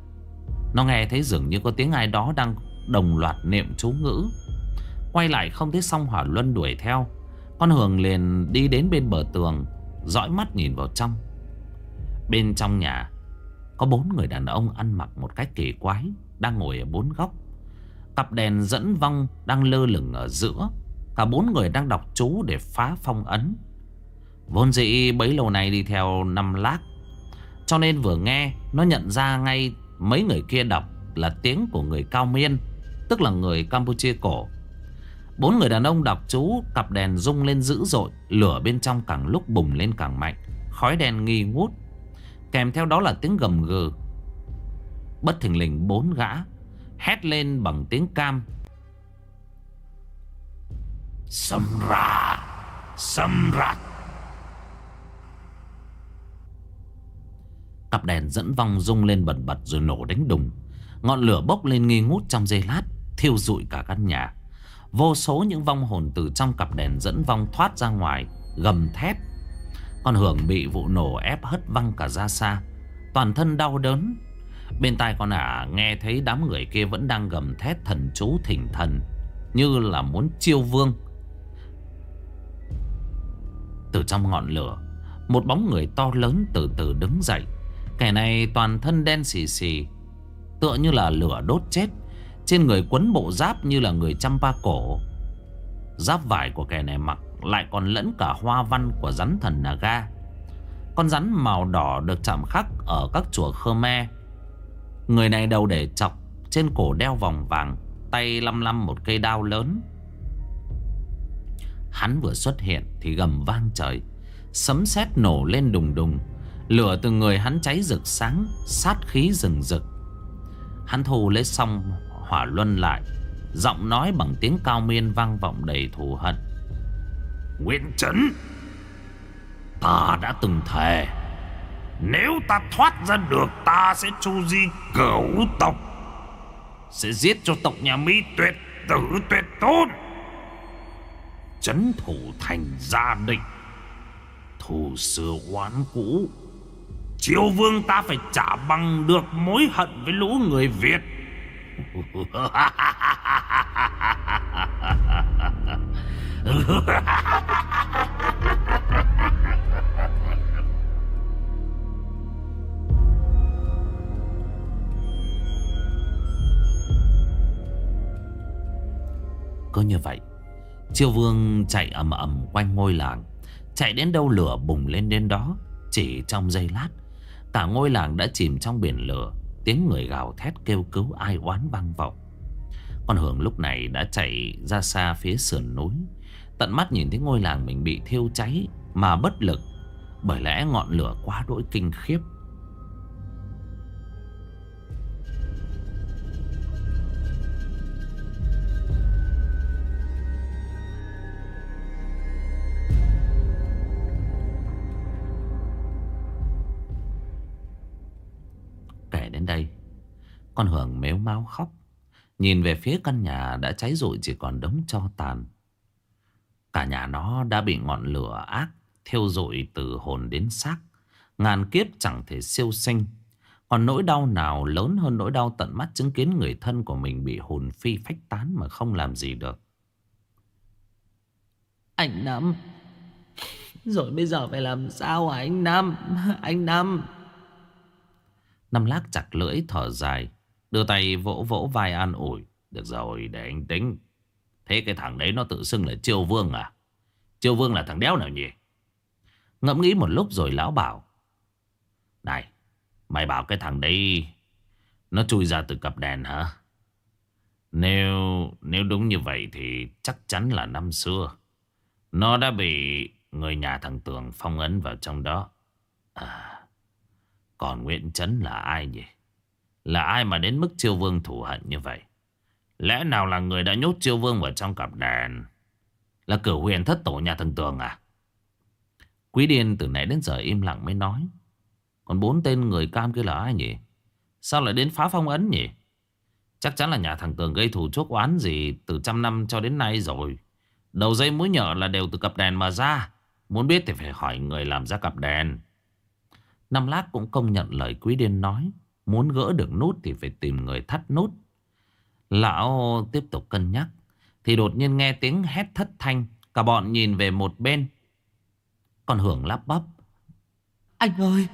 nó nghe thấy dường như có tiếng ai đó đang đồng loạt niệm chú ngữ. Quay lại không thấy song hỏa luân đuổi theo. Con Hường liền đi đến bên bờ tường, Dõi mắt nhìn vào trong. Bên trong nhà, Có bốn người đàn ông ăn mặc một cách kỳ quái, Đang ngồi ở bốn góc. Cặp đèn dẫn vong đang lơ lửng ở giữa. Cả bốn người đang đọc chú để phá phong ấn. Vốn dĩ bấy lâu nay đi theo năm lát Cho nên vừa nghe, Nó nhận ra ngay mấy người kia đọc Là tiếng của người cao miên, Tức là người Campuchia cổ. Bốn người đàn ông đọc chú Cặp đèn rung lên dữ dội, Lửa bên trong càng lúc bùng lên càng mạnh, Khói đen nghi ngút. Kèm theo đó là tiếng gầm gừ. Bất thình lình, bốn gã Hét lên bằng tiếng cam. Samra ra Xâm ra Cặp đèn dẫn vong rung lên bẩn bật rồi nổ đánh đùng. Ngọn lửa bốc lên nghi ngút trong giây lát, Thiêu rụi cả căn nhà. Vô số những vong hồn từ trong cặp đèn dẫn vong thoát ra ngoài, Gầm thét. Con Hưởng bị vụ nổ ép hất văng cả ra xa. Toàn thân đau đớn. Bên tai con ả nghe thấy đám người kia vẫn đang gầm thét thần chú thỉnh thần, Như là muốn chiêu vương. Từ trong ngọn lửa, Một bóng người to lớn từ từ đứng dậy. Kẻ này toàn thân đen xì xì, Tựa như là lửa đốt chết. Trên người quấn bộ giáp như là người chăm ba cổ. Giáp vải của kẻ này mặc Lại còn lẫn cả hoa văn của rắn thần Naga. Con rắn màu đỏ được chạm khắc Ở các chùa Khmer. Người này đầu để chọc, Trên cổ đeo vòng vàng, Tay lăm lăm một cây đao lớn. Hắn vừa xuất hiện Thì gầm vang trời, Sấm sét nổ lên đùng đùng. Lửa từ người hắn cháy rực sáng Sát khí rừng rực. Hắn thu lấy xong hỏa luân lại Giọng nói bằng tiếng cao miên vang vọng đầy thù hận. Nguyễn Trấn Ta đã từng thề Nếu ta thoát ra được Ta sẽ chu di cửu tộc. Sẽ giết cho tộc nhà Mỹ tuyệt tử tuyệt tôn. Trấn thủ thành gia định Thù xưa oán cũ Triều vương ta phải trả bằng được mối hận với lũ người Việt. Có như vậy, Triều vương chạy ầm ầm quanh ngôi làng, Chạy đến đâu lửa bùng lên đến đó, Chỉ trong giây lát Cả ngôi làng đã chìm trong biển lửa, Tiếng người gào thét kêu cứu ai oán vang vọng. Con Hưởng lúc này đã chạy ra xa phía sườn núi, Tận mắt nhìn thấy ngôi làng mình bị thiêu cháy Mà bất lực, Bởi lẽ ngọn lửa quá đỗi kinh khiếp. Khóc. Nhìn về phía căn nhà đã cháy rụi chỉ còn đống cho tàn. Cả nhà nó đã bị ngọn lửa ác Thiêu rụi từ hồn đến xác. Ngàn kiếp chẳng thể siêu sinh. Còn nỗi đau nào lớn hơn nỗi đau tận mắt chứng kiến người thân của mình bị hồn phi phách tán mà không làm gì được. Anh Năm Rồi bây giờ phải làm sao hả anh Năm Anh Năm Năm lác chặt lưỡi thở dài Đưa tay vỗ vỗ vai an ủi. Được rồi, để anh tính. Thế cái thằng đấy nó tự xưng là Triều Vương à? Triều Vương là thằng đéo nào nhỉ? Ngẫm nghĩ một lúc rồi lão bảo. Này, Mày bảo cái thằng đấy Nó chui ra từ cặp đèn hả? Nếu Nếu đúng như vậy thì chắc chắn là năm xưa. Nó đã bị Người nhà thằng Tường phong ấn vào trong đó. À Còn Nguyễn Trấn là ai nhỉ? Là ai mà đến mức chiêu vương thủ hận như vậy? Lẽ nào là người đã nhốt chiêu vương vào trong cặp đèn? Là cửu huyền thất tổ nhà thần Tường à? Quý điên từ nãy đến giờ im lặng mới nói. Còn bốn tên người cam kia là ai nhỉ? Sao lại đến phá phong ấn nhỉ? Chắc chắn là nhà thằng Tường gây thù chốt oán gì Từ trăm năm cho đến nay rồi. Đầu dây mối nhở là đều từ cặp đèn mà ra. Muốn biết thì phải hỏi người làm ra cặp đèn. Năm Lát cũng công nhận lời quý điên nói. Muốn gỡ được nút thì phải tìm người thắt nút. Lão tiếp tục cân nhắc Thì đột nhiên nghe tiếng hét thất thanh Cả bọn nhìn về một bên. Còn Hưởng lắp bắp. Anh ơi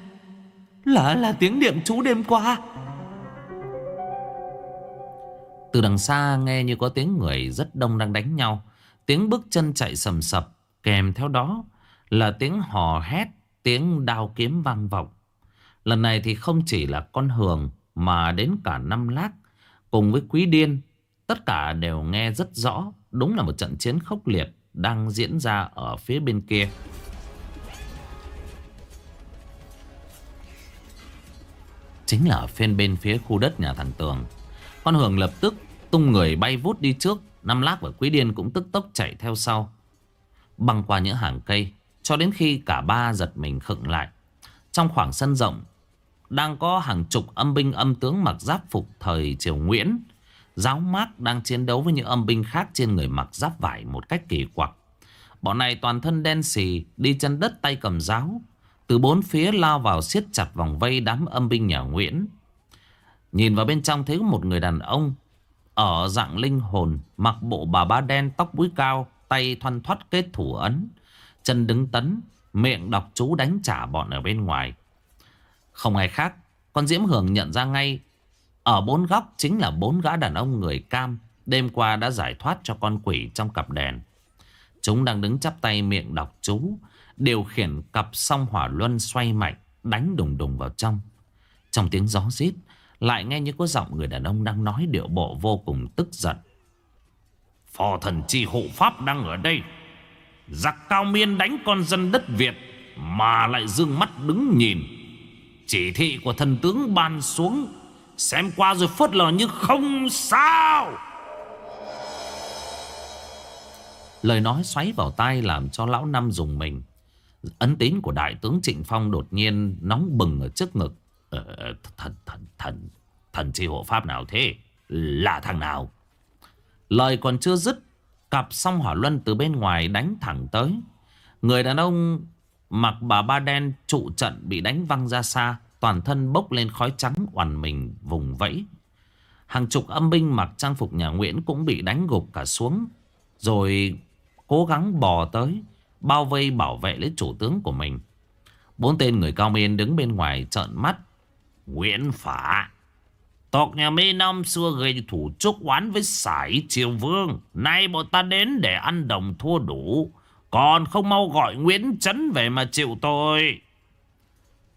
Là là tiếng niệm chú đêm qua. Từ đằng xa nghe như có tiếng người rất đông đang đánh nhau. Tiếng bước chân chạy sầm sập Kèm theo đó là tiếng hò hét Tiếng đao kiếm vang vọng Lần này thì không chỉ là con Hường Mà đến cả năm lát Cùng với Quý Điên, Tất cả đều nghe rất rõ, Đúng là một trận chiến khốc liệt Đang diễn ra ở phía bên kia. Chính là ở bên phía khu đất nhà thằng Tường. Con Hường lập tức tung người bay vút đi trước. Năm Lác và Quý Điên cũng tức tốc chạy theo sau. Băng qua những hàng cây, Cho đến khi cả ba giật mình khựng lại. Trong khoảng sân rộng đang có hàng chục âm binh, âm tướng mặc giáp phục thời triều Nguyễn. Giáo mát đang chiến đấu với những âm binh khác trên người mặc giáp vải một cách kỳ quặc. Bọn này toàn thân đen xì, Đi chân đất tay cầm giáo. Từ bốn phía lao vào siết chặt vòng vây đám âm binh nhà Nguyễn. Nhìn vào bên trong thấy một người đàn ông Ở dạng linh hồn, Mặc bộ bà ba đen, tóc búi cao, Tay thoăn thoắt kết thủ ấn. Chân đứng tấn, Miệng đọc chú đánh trả bọn ở bên ngoài. Không ai khác, Con Diễm Hường nhận ra ngay, Ở bốn góc chính là bốn gã đàn ông người cam, Đêm qua đã giải thoát cho con quỷ trong cặp đèn. Chúng đang đứng chắp tay miệng đọc chú, Điều khiển cặp song hỏa luân xoay mạnh, Đánh đùng đùng vào trong. Trong tiếng gió rít, Lại nghe như có giọng người đàn ông đang nói điệu bộ vô cùng tức giận. Phò thần chi hộ pháp đang ở đây. Giặc cao miên đánh con dân đất Việt, Mà lại dương mắt đứng nhìn. Chỉ thị của thần tướng ban xuống Xem qua rồi phớt lờ như không sao Lời nói xoáy vào tai làm cho lão năm dùng mình. Ấn tín của đại tướng Trịnh Phong đột nhiên nóng bừng ở trước ngực. Ờ, thần, thần, thần, thần chi hộ pháp nào thế? Là thằng nào? Lời còn chưa dứt, cặp song hỏa luân từ bên ngoài đánh thẳng tới. Người đàn ông mặc bà ba đen trụ trận bị đánh văng ra xa, toàn thân bốc lên khói trắng oằn mình vùng vẫy. Hàng chục âm binh mặc trang phục nhà Nguyễn cũng bị đánh gục cả xuống. Rồi Cố gắng bò tới Bao vây bảo vệ lấy chủ tướng của mình Bốn tên người cao miên đứng bên ngoài trợn mắt Nguyễn Phả Tộc nhà Mê năm xưa gây thủ chúc oán với sải triều vương Nay bọn ta đến để ăn đồng thua đủ còn không mau gọi Nguyễn Trấn về mà chịu tôi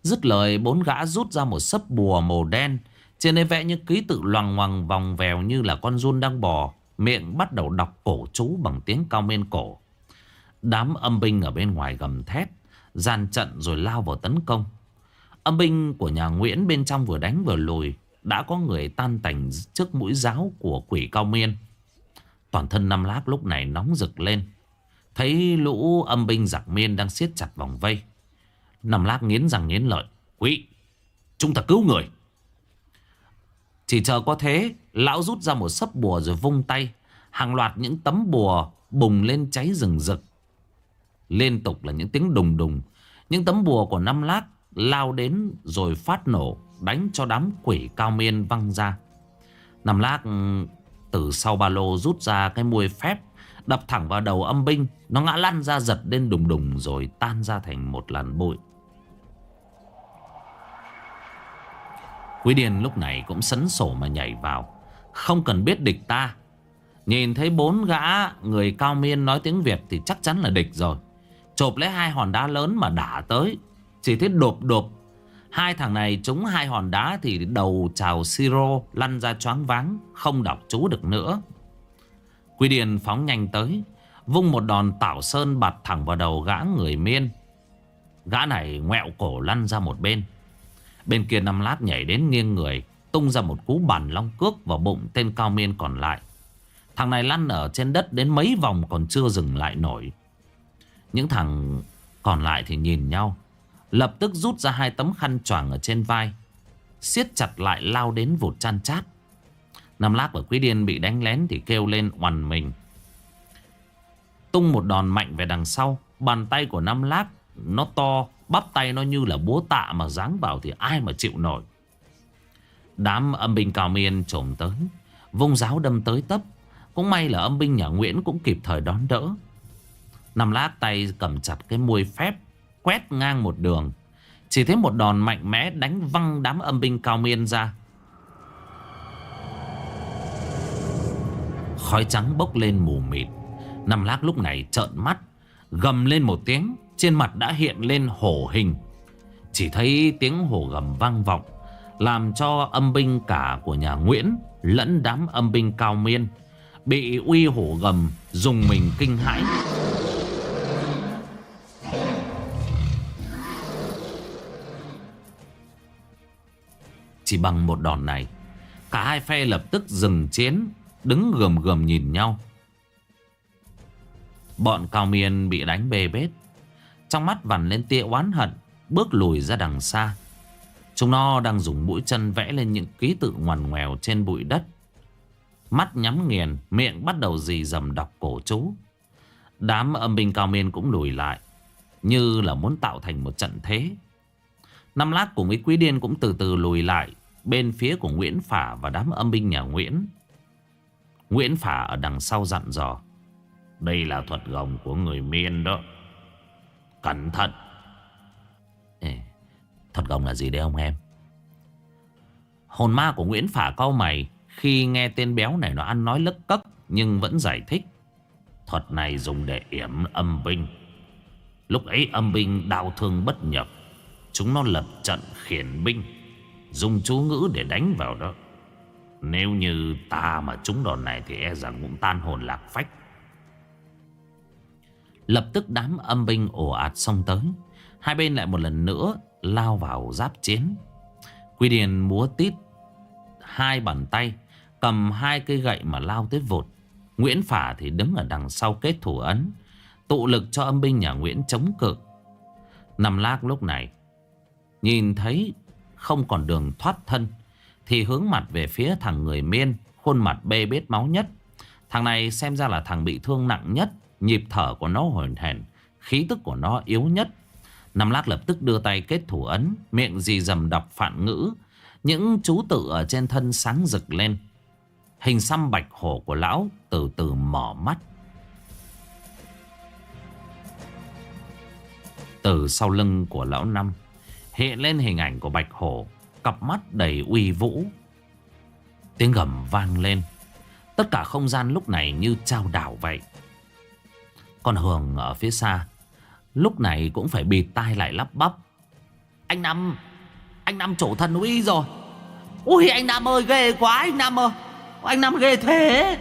Dứt lời, bốn gã rút ra một sấp bùa màu đen Trên đây vẽ những ký tự loằng ngoằng, vòng vèo như là con run đang bò Miệng bắt đầu đọc cổ chú bằng tiếng cao miên cổ. Đám âm binh ở bên ngoài gầm thét. Gian trận rồi lao vào tấn công. Âm binh của nhà Nguyễn bên trong vừa đánh vừa lùi. Đã có người tan tành trước mũi giáo của quỷ cao miên. Toàn thân năm láp lúc này nóng rực lên. Thấy lũ âm binh giặc miên đang siết chặt vòng vây. Nằm lát nghiến răng nghiến lợi. quý, chúng ta cứu người. Chỉ chờ có thế Lão rút ra một sấp bùa rồi vung tay Hàng loạt những tấm bùa bùng lên cháy rừng rực Liên tục là những tiếng đùng đùng Những tấm bùa của năm lát Lao đến rồi phát nổ Đánh cho đám quỷ cao miên văng ra Năm lát ừ, từ sau ba lô rút ra cái mùi phép Đập thẳng vào đầu âm binh. Nó ngã lăn ra, giật lên đùng đùng Rồi tan ra thành một làn bụi. Quý Điền lúc này cũng sấn sổ mà nhảy vào. Không cần biết địch ta. Nhìn thấy bốn gã người cao miên nói tiếng Việt Thì chắc chắn là địch rồi. Chộp lấy hai hòn đá lớn mà đả tới. Chỉ thấy đột đột. Hai thằng này trúng hai hòn đá Thì đầu chào siro Lăn ra choáng váng, Không đọc chú được nữa. Quy Điền phóng nhanh tới, Vung một đòn tảo sơn bạt thẳng vào đầu gã người miên. Gã này ngoẹo cổ lăn ra một bên. Bên kia năm lát nhảy đến nghiêng người, Tung ra một cú bàn long cước vào bụng tên cao miên còn lại. Thằng này lăn ở trên đất đến mấy vòng còn chưa dừng lại nổi. Những thằng còn lại thì nhìn nhau, Lập tức rút ra hai tấm khăn choàng ở trên vai, siết chặt lại lao đến vụt chan chát. Năm lát ở quý điên bị đánh lén thì kêu lên oằn mình Tung một đòn mạnh về đằng sau, Bàn tay của năm lát Nó to, Bắp tay nó như là búa tạ mà giáng vào thì ai mà chịu nổi. Đám âm binh cao miên trồm tới. Vung giáo đâm tới tấp. Cũng may là âm binh nhà Nguyễn cũng kịp thời đón đỡ. Nam lát tay cầm chặt cái môi phép. Quét ngang một đường. Chỉ thấy một đòn mạnh mẽ đánh văng đám âm binh cao miên ra. Khói trắng bốc lên mù mịt. Năm lát lúc này trợn mắt. Gầm lên một tiếng. Trên mặt đã hiện lên hổ hình Chỉ thấy tiếng hổ gầm vang vọng, Làm cho âm binh cả của nhà Nguyễn Lẫn đám âm binh cao miên Bị uy hổ gầm Dùng mình kinh hãi Chỉ bằng một đòn này, Cả hai phe lập tức dừng chiến Đứng gườm gườm nhìn nhau. Bọn cao miên bị đánh bê bết. Trong mắt vằn lên tia oán hận, Bước lùi ra đằng xa. Chúng nó đang dùng mũi chân vẽ lên những ký tự ngoằn ngoèo trên bụi đất. Mắt nhắm nghiền, Miệng bắt đầu dì dầm đọc cổ chú. Đám âm binh cao miên cũng lùi lại, Như là muốn tạo thành một trận thế. Năm lát cùng với quý điên cũng từ từ lùi lại, Bên phía của Nguyễn Phả và đám âm binh nhà Nguyễn. Nguyễn Phả ở đằng sau dặn dò. Đây là thuật gồng của người miên đó. Cẩn thận. Ê, Thuật gồng là gì đấy ông em? Hồn ma của Nguyễn Phả cau mày Khi nghe tên béo này nó ăn nói lất cất Nhưng vẫn giải thích. Thuật này dùng để yểm âm binh. Lúc ấy âm binh đau thương bất nhập. Chúng nó lập trận khiển binh Dùng chú ngữ để đánh vào đó. Nếu như ta mà trúng đòn này Thì e rằng cũng tan hồn lạc phách. Lập tức đám âm binh ồ ạt xông tới. Hai bên lại một lần nữa Lao vào giáp chiến. Quy Điền múa tít Hai bàn tay, Cầm hai cây gậy mà lao tới vột. Nguyễn Phả thì đứng ở đằng sau kết thủ ấn, Tụ lực cho âm binh nhà Nguyễn chống cự. Nằm lác lúc này, Nhìn thấy không còn đường thoát thân. Thì hướng mặt về phía thằng người miên, Khuôn mặt bê bết máu nhất. Thằng này xem ra là thằng bị thương nặng nhất, Nhịp thở của nó hồn hển, Khí tức của nó yếu nhất. Năm lát lập tức đưa tay kết thủ ấn, Miệng dì dầm đọc phản ngữ. Những chú tự ở trên thân sáng rực lên. Hình xăm bạch hổ của lão Từ từ mở mắt. Từ sau lưng của lão năm, Hiện lên hình ảnh của bạch hổ. Cặp mắt đầy uy vũ. Tiếng gầm vang lên. Tất cả không gian lúc này như trao đảo vậy. Còn Hường ở phía xa, Lúc này cũng phải bịt tai lại lắp bắp. Anh Năm Anh Năm chỗ thần uy rồi. Ui, anh Năm ơi, ghê quá, anh Năm ơi. Anh Năm ghê thế.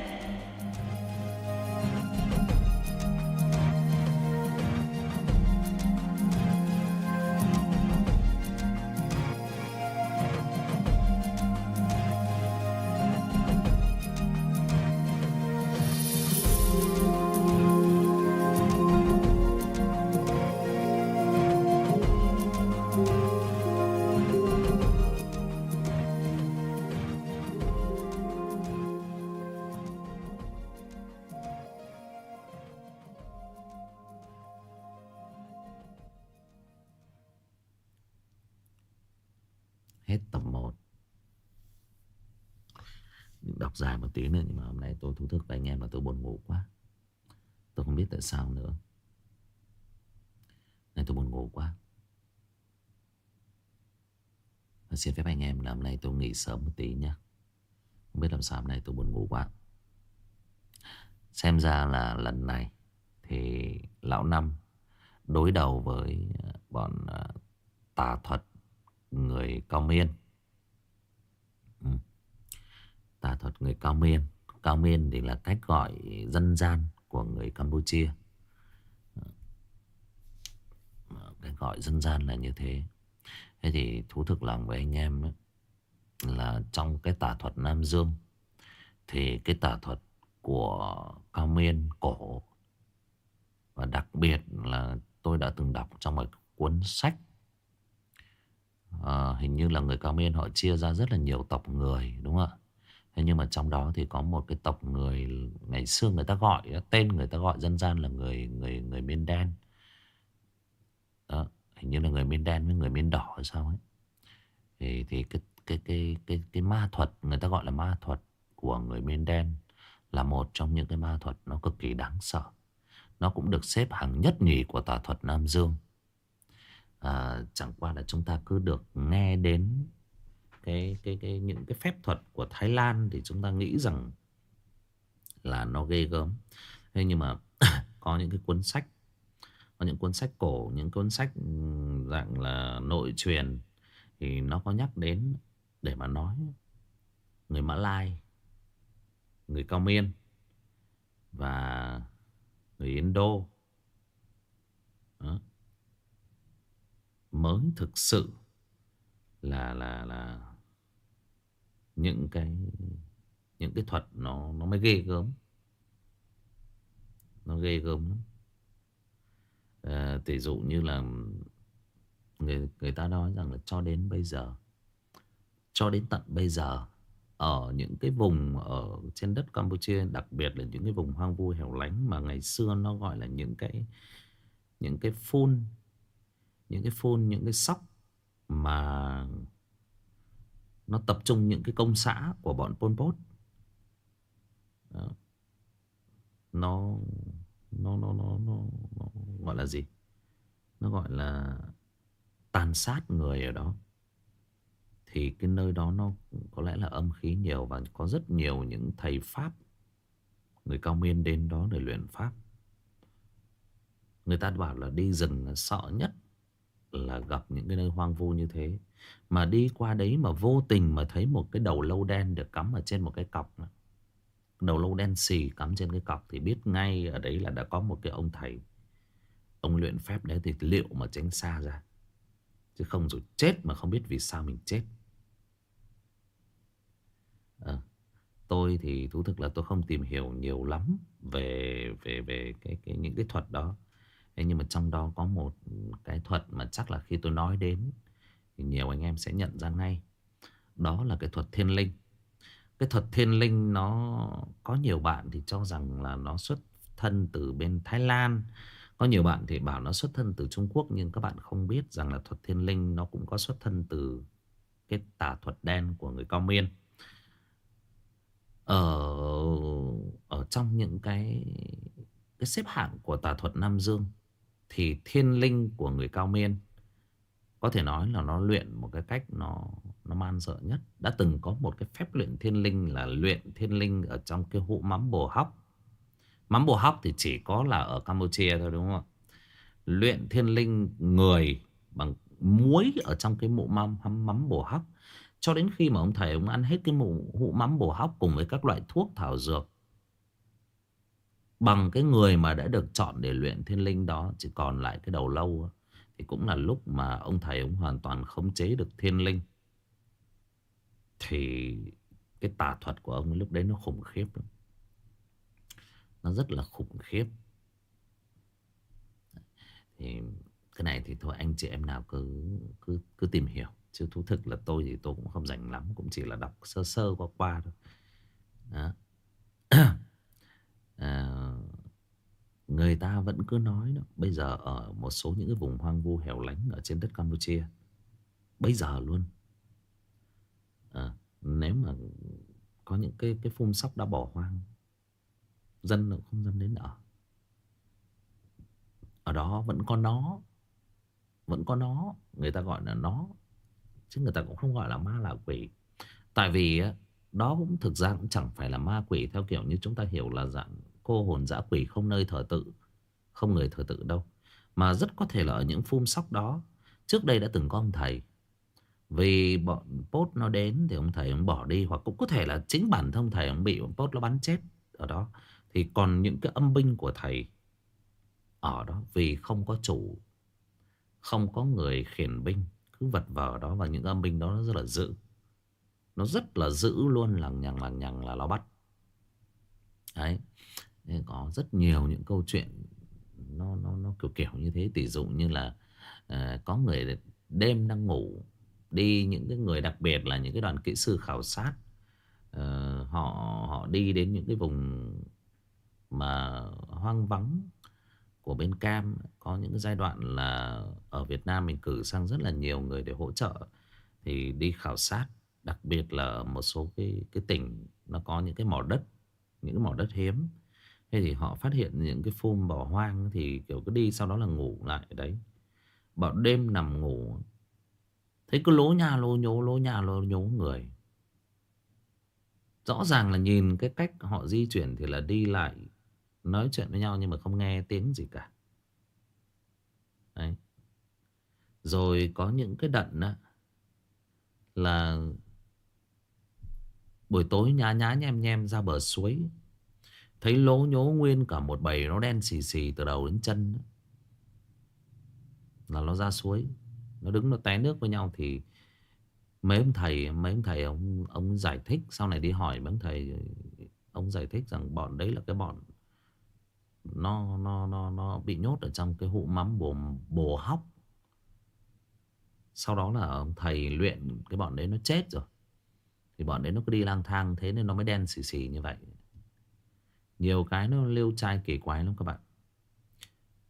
Dài một tí nữa, Nhưng mà hôm nay tôi thú thức với anh em là tôi buồn ngủ quá. Tôi không biết tại sao nữa. Nên tôi buồn ngủ quá. Và xin phép anh em là hôm nay tôi nghỉ sớm một tí nhé Không biết làm sao hôm nay tôi buồn ngủ quá. Xem ra là lần này Thì Lão Năm Đối đầu với ờ, bọn ờ, tà thuật người Cao Miên. Ừ. Tà thuật người Cao Miên. Cao Miên thì là cách gọi dân gian của người Campuchia. Cách gọi dân gian là như thế. Thế thì thú thực lòng với anh em ấy, là trong cái tà thuật Nam Dương thì cái tà thuật của Cao Miên cổ và đặc biệt là tôi đã từng đọc trong một cuốn sách à, hình như là người Cao Miên họ chia ra rất là nhiều tộc người đúng không ạ? Thế nhưng mà trong đó thì có một cái tộc người ngày xưa người ta gọi tên người ta gọi dân gian là người người người Miên đen. Đó, hình như là người Miên đen với người Miên đỏ hay sao ấy. Thì thì cái cái cái cái cái ma thuật người ta gọi là ma thuật của người Miên đen là một trong những cái ma thuật nó cực kỳ đáng sợ. Nó cũng được xếp hàng nhất nhì của tà thuật Nam Dương à, chẳng qua là chúng ta cứ được nghe đến cái cái cái, những cái phép thuật của Thái Lan thì chúng ta nghĩ rằng là nó ghê gớm. Thế nhưng mà có những cái cuốn sách, có những cuốn sách cổ, những cuốn sách dạng là nội truyền thì nó có nhắc đến để mà nói người Mã Lai, người Cao Miên và người Indo đó. Mới thực sự là là là những cái những cái thuật nó nó mới ghê gớm. Nó ghê gớm lắm. Ờ, à, tỷ dụ như là người người ta nói rằng là cho đến bây giờ cho đến tận bây giờ ở những cái vùng ở trên đất Campuchia đặc biệt là những cái vùng hoang vu hẻo lánh mà ngày xưa nó gọi là những cái những cái phun những cái phun những cái sóc mà nó tập trung những cái công xã của bọn Pol Pot. Đó. nó nó nó nó nó nó gọi là gì? Nó gọi là tàn sát người ở đó. Thì cái nơi đó nó có lẽ là âm khí nhiều và có rất nhiều những thầy pháp, người cao miên đến đó để luyện pháp. Người ta bảo là đi rừng là sợ nhất là gặp những cái nơi hoang vu như thế. Mà đi qua đấy mà vô tình mà thấy một cái đầu lâu đen được cắm ở trên một cái cọc đầu lâu đen xì cắm trên cái cọc thì biết ngay ở đấy là đã có một cái ông thầy ông luyện phép đấy thì liệu mà tránh xa ra? Chứ không rồi chết mà không biết vì sao mình chết. À, tôi thì thú thực là tôi không tìm hiểu nhiều lắm về về về cái cái những cái thuật đó thế nhưng mà trong đó có một cái thuật mà chắc là khi tôi nói đến thì nhiều anh em sẽ nhận ra ngay. Đó là cái thuật thiên linh. Cái thuật thiên linh nó có nhiều bạn thì cho rằng là nó xuất thân từ bên Thái Lan. Có nhiều bạn thì bảo nó xuất thân từ Trung Quốc nhưng các bạn không biết rằng là thuật thiên linh nó cũng có xuất thân từ cái tà thuật đen của người Cao Miên. Ở ở trong những cái cái xếp hạng của tà thuật Nam Dương thì thiên linh của người Cao Miên có thể nói là nó luyện một cái cách nó nó man dợ nhất. Đã từng có một cái phép luyện thiên linh là luyện thiên linh ở trong cái hũ mắm bồ hóc. Mắm bồ hóc thì chỉ có là ở Campuchia thôi đúng không? Luyện thiên linh người bằng muối ở trong cái mụ mắm, mắm bồ hóc. Cho đến khi mà ông thầy ông ăn hết cái mụ hũ mắm bồ hóc cùng với các loại thuốc thảo dược. Bằng cái người mà đã được chọn để luyện thiên linh đó, chỉ còn lại cái đầu lâu thì cũng là lúc mà ông thầy ông hoàn toàn khống chế được thiên linh. Thì cái tà thuật của ông lúc đấy nó khủng khiếp lắm. Nó rất là khủng khiếp. Thì cái này thì thôi, anh chị em nào cứ cứ cứ tìm hiểu. Chứ thú thực là tôi thì tôi cũng không rành lắm. Cũng chỉ là đọc sơ sơ qua qua thôi. Đó. à, người ta vẫn cứ nói đó, bây giờ ở một số những cái vùng hoang vu hẻo lánh ở trên đất Campuchia bây giờ luôn. À, nếu mà có những cái cái phun sóc đã bỏ hoang dân không dám đến ở. Ở đó vẫn có nó vẫn có nó người ta gọi là nó chứ người ta cũng không gọi là ma là quỷ. Tại vì đó cũng thực ra cũng chẳng phải là ma quỷ theo kiểu như chúng ta hiểu là dạng cô hồn dã quỷ không nơi thờ tự, Không người thờ tự đâu, Mà rất có thể là ở những phun sóc đó. Trước đây đã từng có ông thầy. Vì bọn post nó đến Thì ông thầy ông bỏ đi, Hoặc cũng có thể là chính bản thân thầy ông bị bọn post nó bắn chết Ở đó. Thì còn những cái âm binh của thầy Ở đó, vì không có chủ, Không có người khiển binh, Cứ vật vờ đó, Và những âm binh đó nó rất là dữ. Nó rất là dữ luôn, Lằng nhằng lằng nhằng là nó bắt. Đấy nên có rất nhiều những câu chuyện nó nó nó kiểu kiểu như thế. Tỷ dụ như là uh, có người đêm đang ngủ đi những cái người đặc biệt là những cái đoàn kỹ sư khảo sát uh, họ họ đi đến những cái vùng mà hoang vắng của bên Cam. Có những cái giai đoạn là ở Việt Nam mình cử sang rất là nhiều người để hỗ trợ thì đi khảo sát. Đặc biệt là một số cái cái tỉnh nó có những cái mỏ đất những cái mỏ đất hiếm. Thế thì họ phát hiện những cái phum bỏ hoang Thì, kiểu, cứ đi sau đó là ngủ lại, đấy. Bảo đêm nằm ngủ, Thấy cứ lố nhà, lố nhố, Lố nhà, lố nhố người. Rõ ràng là nhìn cái cách họ di chuyển Thì là đi lại, Nói chuyện với nhau nhưng mà không nghe tiếng gì cả. Đấy. Rồi có những cái đận á, Là Buổi tối nhá nhá nhem nhem ra bờ suối. Thấy lố nhố nguyên cả một bầy nó đen xì xì từ đầu đến chân Là nó ra suối, Nó đứng, nó té nước với nhau thì mấy ông thầy, mấy ông thầy ông ông giải thích, sau này đi hỏi mấy ông thầy, ông giải thích rằng bọn đấy là cái bọn nó nó nó nó bị nhốt ở trong cái hũ mắm bồ bồ hóc. Sau đó là ông thầy luyện cái bọn đấy nó chết rồi. Thì bọn đấy nó cứ đi lang thang thế nên nó mới đen xì xì như vậy nhiều cái nó liêu trai kỳ quái lắm các bạn.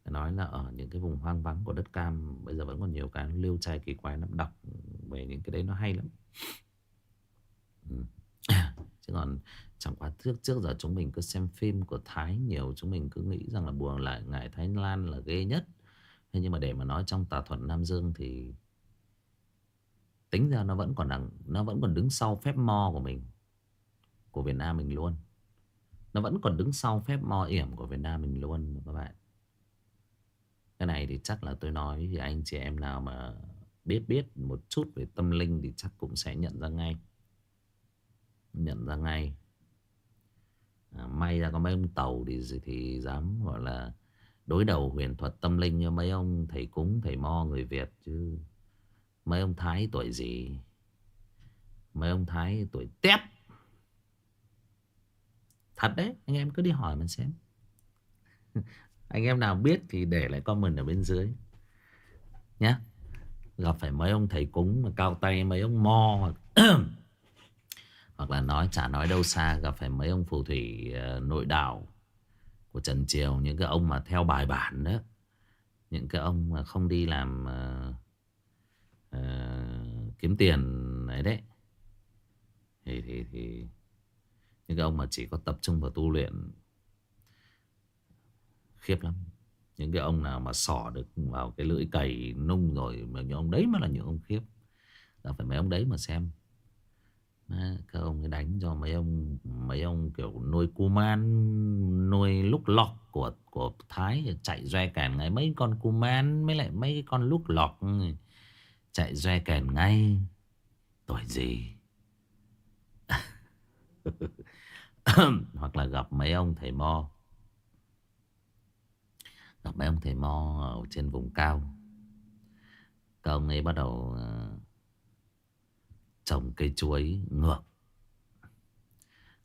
Nói là ở những cái vùng hoang vắng của đất cam, bây giờ vẫn còn nhiều cái nó lưu trai kỳ quái lắm, đọc về những cái đấy nó hay lắm. Ừ. chứ còn chẳng qua trước trước giờ chúng mình cứ xem phim của Thái nhiều, chúng mình cứ nghĩ rằng là buồn lại, ngại Thái Lan là ghê nhất. Thế nhưng mà để mà nói trong tà thuật Nam Dương thì tính ra nó vẫn còn đằng, nó vẫn còn đứng sau phép mo của mình, của Việt Nam mình luôn nó vẫn còn đứng sau phép mo yểm của Việt Nam mình luôn các bạn. Cái này thì chắc là tôi nói thì anh chị em nào mà biết biết một chút về tâm linh thì chắc cũng sẽ nhận ra ngay. Nhận ra ngay. À, may ra có mấy ông tàu thì thì dám gọi là đối đầu huyền thuật tâm linh như mấy ông thầy cúng thầy mo người Việt chứ. Mấy ông thái tuổi gì? Mấy ông thái tuổi tép? Thật đấy anh em cứ đi hỏi mình xem. Anh em nào biết thì để lại comment ở bên dưới. Nhé gặp phải mấy ông thầy cúng mà cao tay mấy ông mo hoặc là nói chả nói đâu xa gặp phải mấy ông phù thủy uh, nội đạo của Trần Triều những cái ông mà theo bài bản đó. Những cái ông mà không đi làm uh, uh, kiếm tiền ấy đấy. Thì thì thì những cái ông mà chỉ có tập trung vào tu luyện khiếp lắm. Những cái ông nào mà sỏ được vào cái lưỡi cày nung rồi, mà những ông đấy mới là những ông khiếp. Là phải mấy ông đấy mà xem. Các ông ấy đánh cho mấy ông mấy ông kiểu nuôi kuman nuôi lúc lọt của của thái, chạy doe kèn ngay. Mấy con kuman man lại mấy con lúc lọt chạy doe kèn ngay. Tội gì? hoặc là gặp mấy ông thầy mo. Gặp mấy ông thầy mo ở trên vùng cao. Các ông ấy bắt đầu ờ, trồng cây chuối ngược.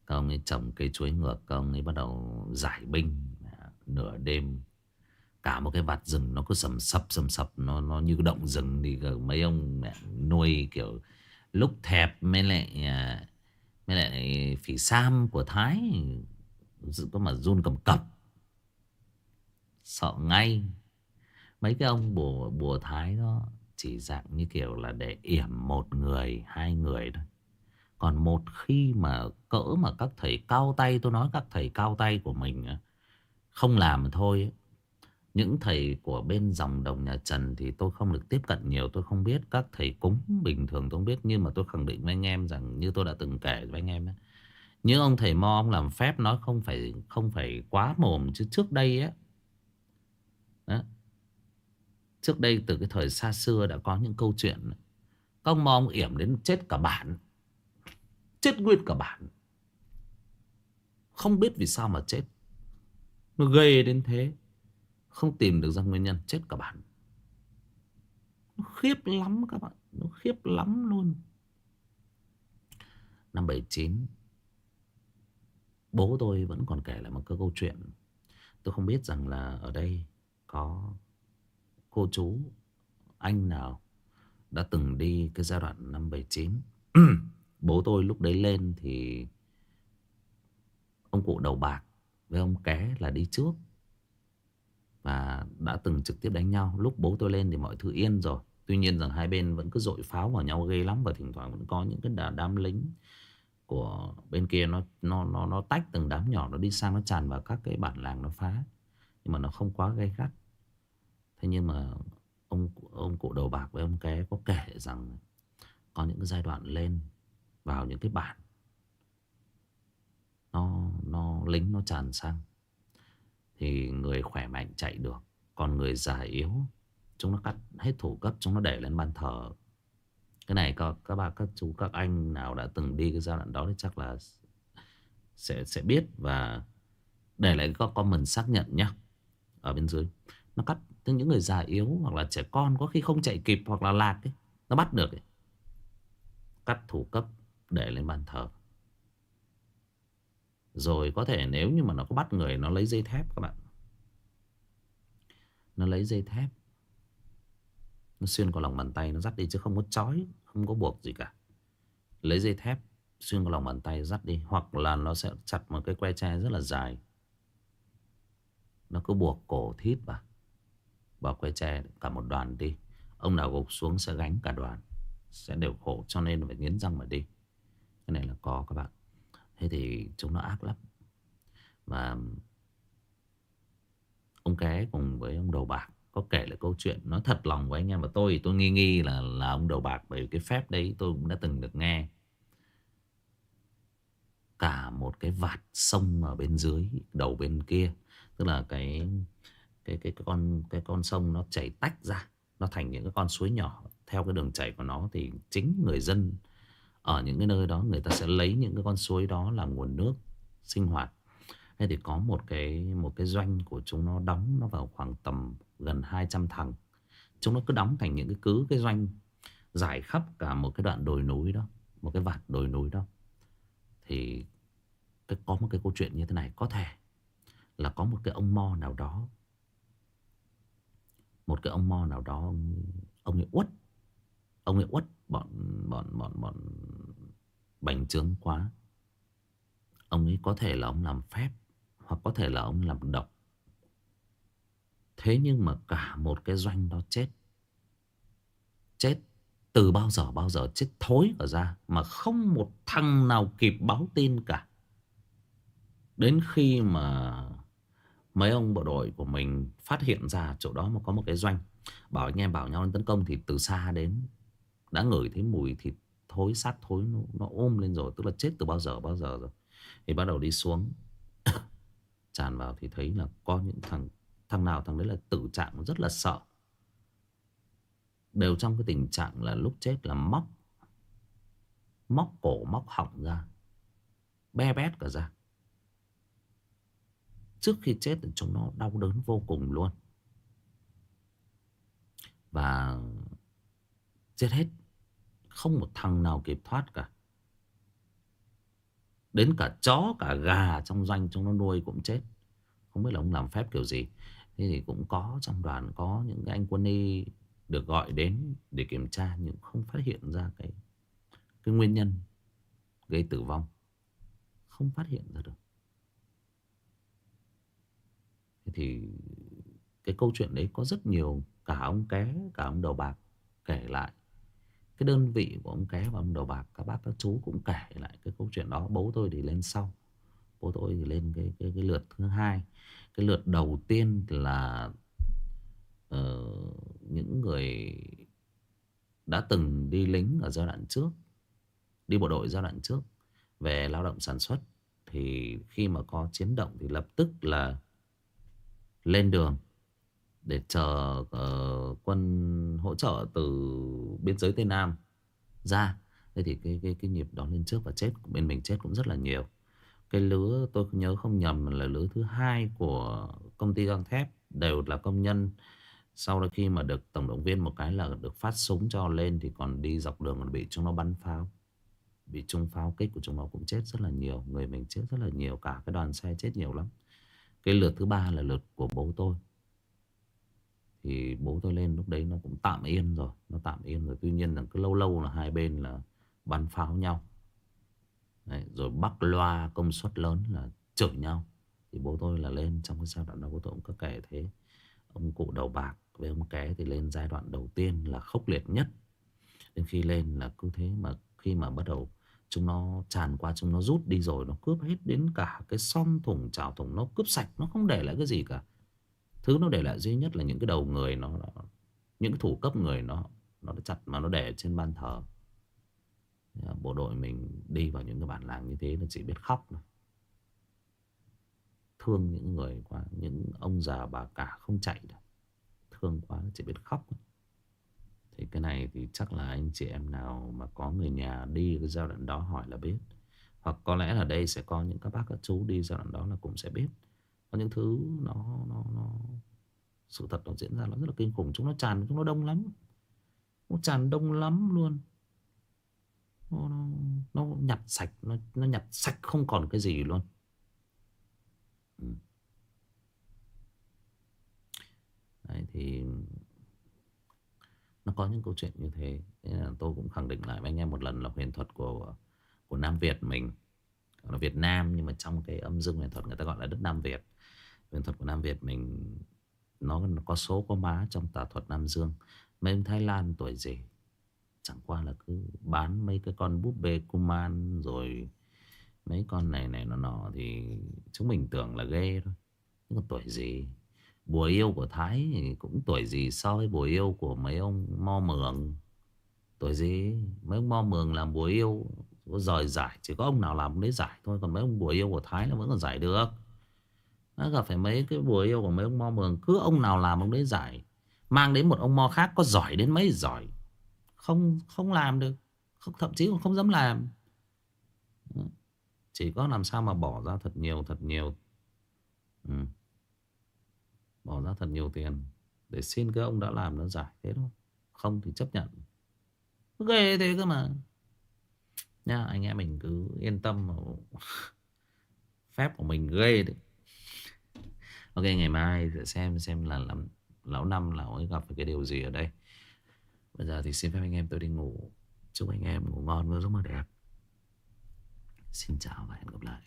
Các ông ấy trồng cây chuối ngược, các ông ấy bắt đầu giải binh à, nửa đêm. Cả một cái vạt rừng nó cứ sầm sập sầm sập, nó nó như động rừng thì mấy ông à, nuôi kiểu lúc thẹp mới lại à, mới lại phỉ sam của thái có mà run cầm cập. Sợ ngay. Mấy cái ông bùa bùa thái đó chỉ dạng như kiểu là để yểm một người, hai người thôi. Còn một khi mà cỡ mà các thầy cao tay, tôi nói các thầy cao tay của mình không làm thôi những thầy của bên dòng đồng nhà Trần thì tôi không được tiếp cận nhiều tôi không biết. Các thầy cúng bình thường tôi không biết nhưng mà tôi khẳng định với anh em rằng như tôi đã từng kể với anh em ấy, những ông thầy mo ông làm phép nói không phải không phải quá mồm chứ trước đây á đó. Trước đây từ cái thời xa xưa đã có những câu chuyện Các ông mong yểm đến chết cả bản Chết nguyên cả bản Không biết vì sao mà chết. Nó ghê đến thế. Không tìm được ra nguyên nhân chết cả bản. Nó khiếp lắm các bạn Nó khiếp lắm luôn. Năm 79 Bố tôi vẫn còn kể lại một câu chuyện. Tôi không biết rằng là ở đây có cô chú anh nào đã từng đi cái giai đoạn năm 79 Bố tôi lúc đấy lên thì ông cụ đầu bạc với ông ké là đi trước và đã từng trực tiếp đánh nhau. Lúc bố tôi lên thì mọi thứ yên rồi. Tuy nhiên rằng hai bên vẫn cứ dội pháo vào nhau ghê lắm và thỉnh thoảng vẫn có những cái đám lính của bên kia nó nó nó nó tách từng đám nhỏ nó đi sang nó tràn vào các cái bản làng nó phá. Nhưng mà nó không quá gay gắt. Thế nhưng mà ông ông cụ đầu bạc với ông ké có kể rằng có những cái giai đoạn lên vào những cái bản nó nó lính nó tràn sang thì người khỏe mạnh chạy được còn người già yếu chúng nó cắt hết thủ cấp chúng nó để lên ban thờ. Cái này các các bà các chú các anh nào đã từng đi cái giai đoạn đó thì chắc là sẽ sẽ biết. Và để lại có comment xác nhận nhá ở bên dưới. Nó cắt những người già yếu hoặc là trẻ con có khi không chạy kịp hoặc là lạc ấy, nó bắt được ấy. Cắt thủ cấp để lên bàn thờ. Rồi có thể nếu như mà nó có bắt người, Nó lấy dây thép các bạn. Nó lấy dây thép. Nó xuyên qua lòng bàn tay, Nó dắt đi chứ không có chói Không có buộc gì cả. Lấy dây thép, xuyên qua lòng bàn tay, dắt đi. Hoặc là nó sẽ chặt một cái que tre rất là dài. Nó cứ buộc cổ thít vào. Vào que tre cả một đoàn đi. Ông nào gục xuống sẽ gánh cả đoàn. Sẽ đều khổ, cho nên phải nghiến răng mà đi. Cái này là có các bạn. Thế thì chúng nó ác lắm. Và Ông ké cùng với ông đầu bạc Có kể lại câu chuyện nó thật lòng với anh em và tôi Tôi nghi nghi là là ông đầu bạc Bởi vì cái phép đấy tôi cũng đã từng được nghe. Cả một cái vạt sông ở bên dưới Đầu bên kia Tức là cái cái cái, cái con cái con sông nó chảy tách ra nó thành những cái con suối nhỏ. Theo cái đường chảy của nó thì chính người dân ở những cái nơi đó người ta sẽ lấy những cái con suối đó làm nguồn nước sinh hoạt. Thế thì có một cái một cái doanh của chúng nó đóng nó vào khoảng tầm gần 200 thằng. Chúng nó cứ đóng thành những cái cứ cái doanh dài khắp cả một cái đoạn đồi núi đó một cái vạt đồi núi đó. Thì cái, có một cái câu chuyện như thế này có thể là có một cái ông mo nào đó một cái ông mo nào đó ông, ông ấy uất ông ấy uất bọn bọn bọn bọn bành trướng quá. Ông ấy có thể là ông làm phép hoặc có thể là ông làm độc. Thế nhưng mà cả một cái doanh đó chết. Chết từ bao giờ bao giờ chết thối ở ra mà không một thằng nào kịp báo tin cả. Đến khi mà Mấy ông bộ đội của mình phát hiện ra chỗ đó mà có một cái doanh, Bảo anh em, bảo nhau lên tấn công thì từ xa đến đã ngửi thấy mùi thịt thối sát thối nó, nó ôm lên rồi Tức là chết từ bao giờ bao giờ rồi. Thì bắt đầu đi xuống Tràn vào thì thấy là có những thằng Thằng nào thằng đấy là tử trạng rất là sợ. Đều trong cái tình trạng là lúc chết là móc Móc cổ móc họng ra Be bét cả ra. Trước khi chết thì chúng nó đau đớn vô cùng luôn. Và chết hết. Không một thằng nào kịp thoát cả Đến cả chó, cả gà trong doanh chúng nó nuôi cũng chết Không biết là ông làm phép kiểu gì Thế thì cũng có trong đoàn có những cái anh quân y được gọi đến để kiểm tra nhưng không phát hiện ra cái cái nguyên nhân gây tử vong. Không phát hiện ra được. thì cái câu chuyện đấy có rất nhiều cả ông ké, cả ông đầu bạc kể lại cái đơn vị của ông ké và ông đầu bạc các bác các chú cũng kể lại cái câu chuyện đó. Bố tôi thì lên sau. Bố tôi thì lên cái cái, cái lượt thứ hai. Cái lượt đầu tiên là uh, những người đã từng đi lính ở giai đoạn trước đi bộ đội giai đoạn trước về lao động sản xuất. Thì khi mà có chiến động thì lập tức là lên đường để chờ uh, quân hỗ trợ từ biên giới Tây Nam ra. Thế thì cái cái cái nhịp đó lên trước và chết bên mình chết cũng rất là nhiều. Cái lứa tôi nhớ không nhầm là lứa thứ hai của công ty gang thép đều là công nhân. Sau đó khi mà được tổng động viên một cái là được phát súng cho lên thì còn đi dọc đường còn bị chúng nó bắn pháo. Bị chúng pháo kích của chúng nó cũng chết rất là nhiều. Người mình chết rất là nhiều. Cả cái đoàn xe chết nhiều lắm. Cái lượt thứ ba là lượt của bố tôi thì bố tôi lên lúc đấy nó cũng tạm yên rồi Nó tạm yên rồi. Tuy nhiên là cứ lâu lâu là hai bên là bắn pháo nhau. Đấy, Rồi bắt loa công suất lớn là chửi nhau. Thì bố tôi là lên trong cái giai đoạn đó bố tôi cũng có kể thế. Ông cụ đầu bạc với ông ké thì lên giai đoạn đầu tiên là khốc liệt nhất. Đến khi lên là cứ thế mà khi mà bắt đầu Chúng nó tràn qua chúng nó rút đi rồi Nó cướp hết đến cả cái son thùng chảo thùng Nó cướp sạch Nó không để lại cái gì cả. Thứ nó để lại duy nhất là những cái đầu người nó Những cái thủ cấp người nó Nó chặt mà nó để trên ban thờ Bộ đội mình đi vào những cái bản làng như thế Nó chỉ biết khóc thôi Thương những người quá, Những ông già bà cả không chạy được Thương quá chỉ biết khóc thôi. Thì cái này thì chắc là anh chị em nào mà có người nhà đi cái giai đoạn đó hỏi là biết. Hoặc có lẽ là đây sẽ có những các bác các chú đi giai đoạn đó là cũng sẽ biết. Có những thứ nó nó nó sự thật nó diễn ra nó rất là kinh khủng. Chúng nó tràn, chúng nó đông lắm. Nó tràn đông lắm luôn. Nó nó nó nhặt sạch Nó, nó nhặt sạch không còn cái gì luôn ừ. Đấy thì Nó có những câu chuyện như thế thế là tôi cũng khẳng định lại với anh em một lần là huyền thuật của của Nam Việt mình là Việt Nam nhưng mà trong cái âm dương huyền thuật người ta gọi là đất Nam Việt huyền thuật của Nam Việt mình nó, có số có má trong tà thuật Nam Dương. Mấy ông Thái Lan tuổi gì? Chẳng qua là cứ bán mấy cái con búp bê kuman rồi mấy con này này nó nọ thì chúng mình tưởng là ghê thôi. Nhưng mà tuổi gì? Bùa yêu của Thái thì cũng tuổi gì so với bùa yêu của mấy ông mo mường? Tuổi gì? Mấy ông mo mường làm bùa yêu có giỏi giải chỉ có ông nào làm đấy giải thôi còn mấy ông bùa yêu của Thái là vẫn còn giải được nó gặp phải mấy cái bùa yêu của mấy ông mo mường. Cứ ông nào làm ông đấy giải mang đến một ông mo khác có giỏi đến mấy giỏi. Không không làm được. Không, thậm chí còn không dám làm. Ừ. Chỉ có làm sao mà bỏ ra thật nhiều thật nhiều. Ừ. bỏ ra thật nhiều tiền để xin cái ông đã làm nó giải thế thôi. Không thì chấp nhận. Ghê thế cơ mà. Nha anh em mình cứ yên tâm phép của mình ghê đấy ok, ngày mai sẽ xem xem là làm lão năm lão ấy gặp phải cái điều gì ở đây. Bây giờ thì xin phép anh em tôi đi ngủ. Chúc anh em ngủ ngon, mơ giấc mơ đẹp. Xin chào và hẹn gặp lại.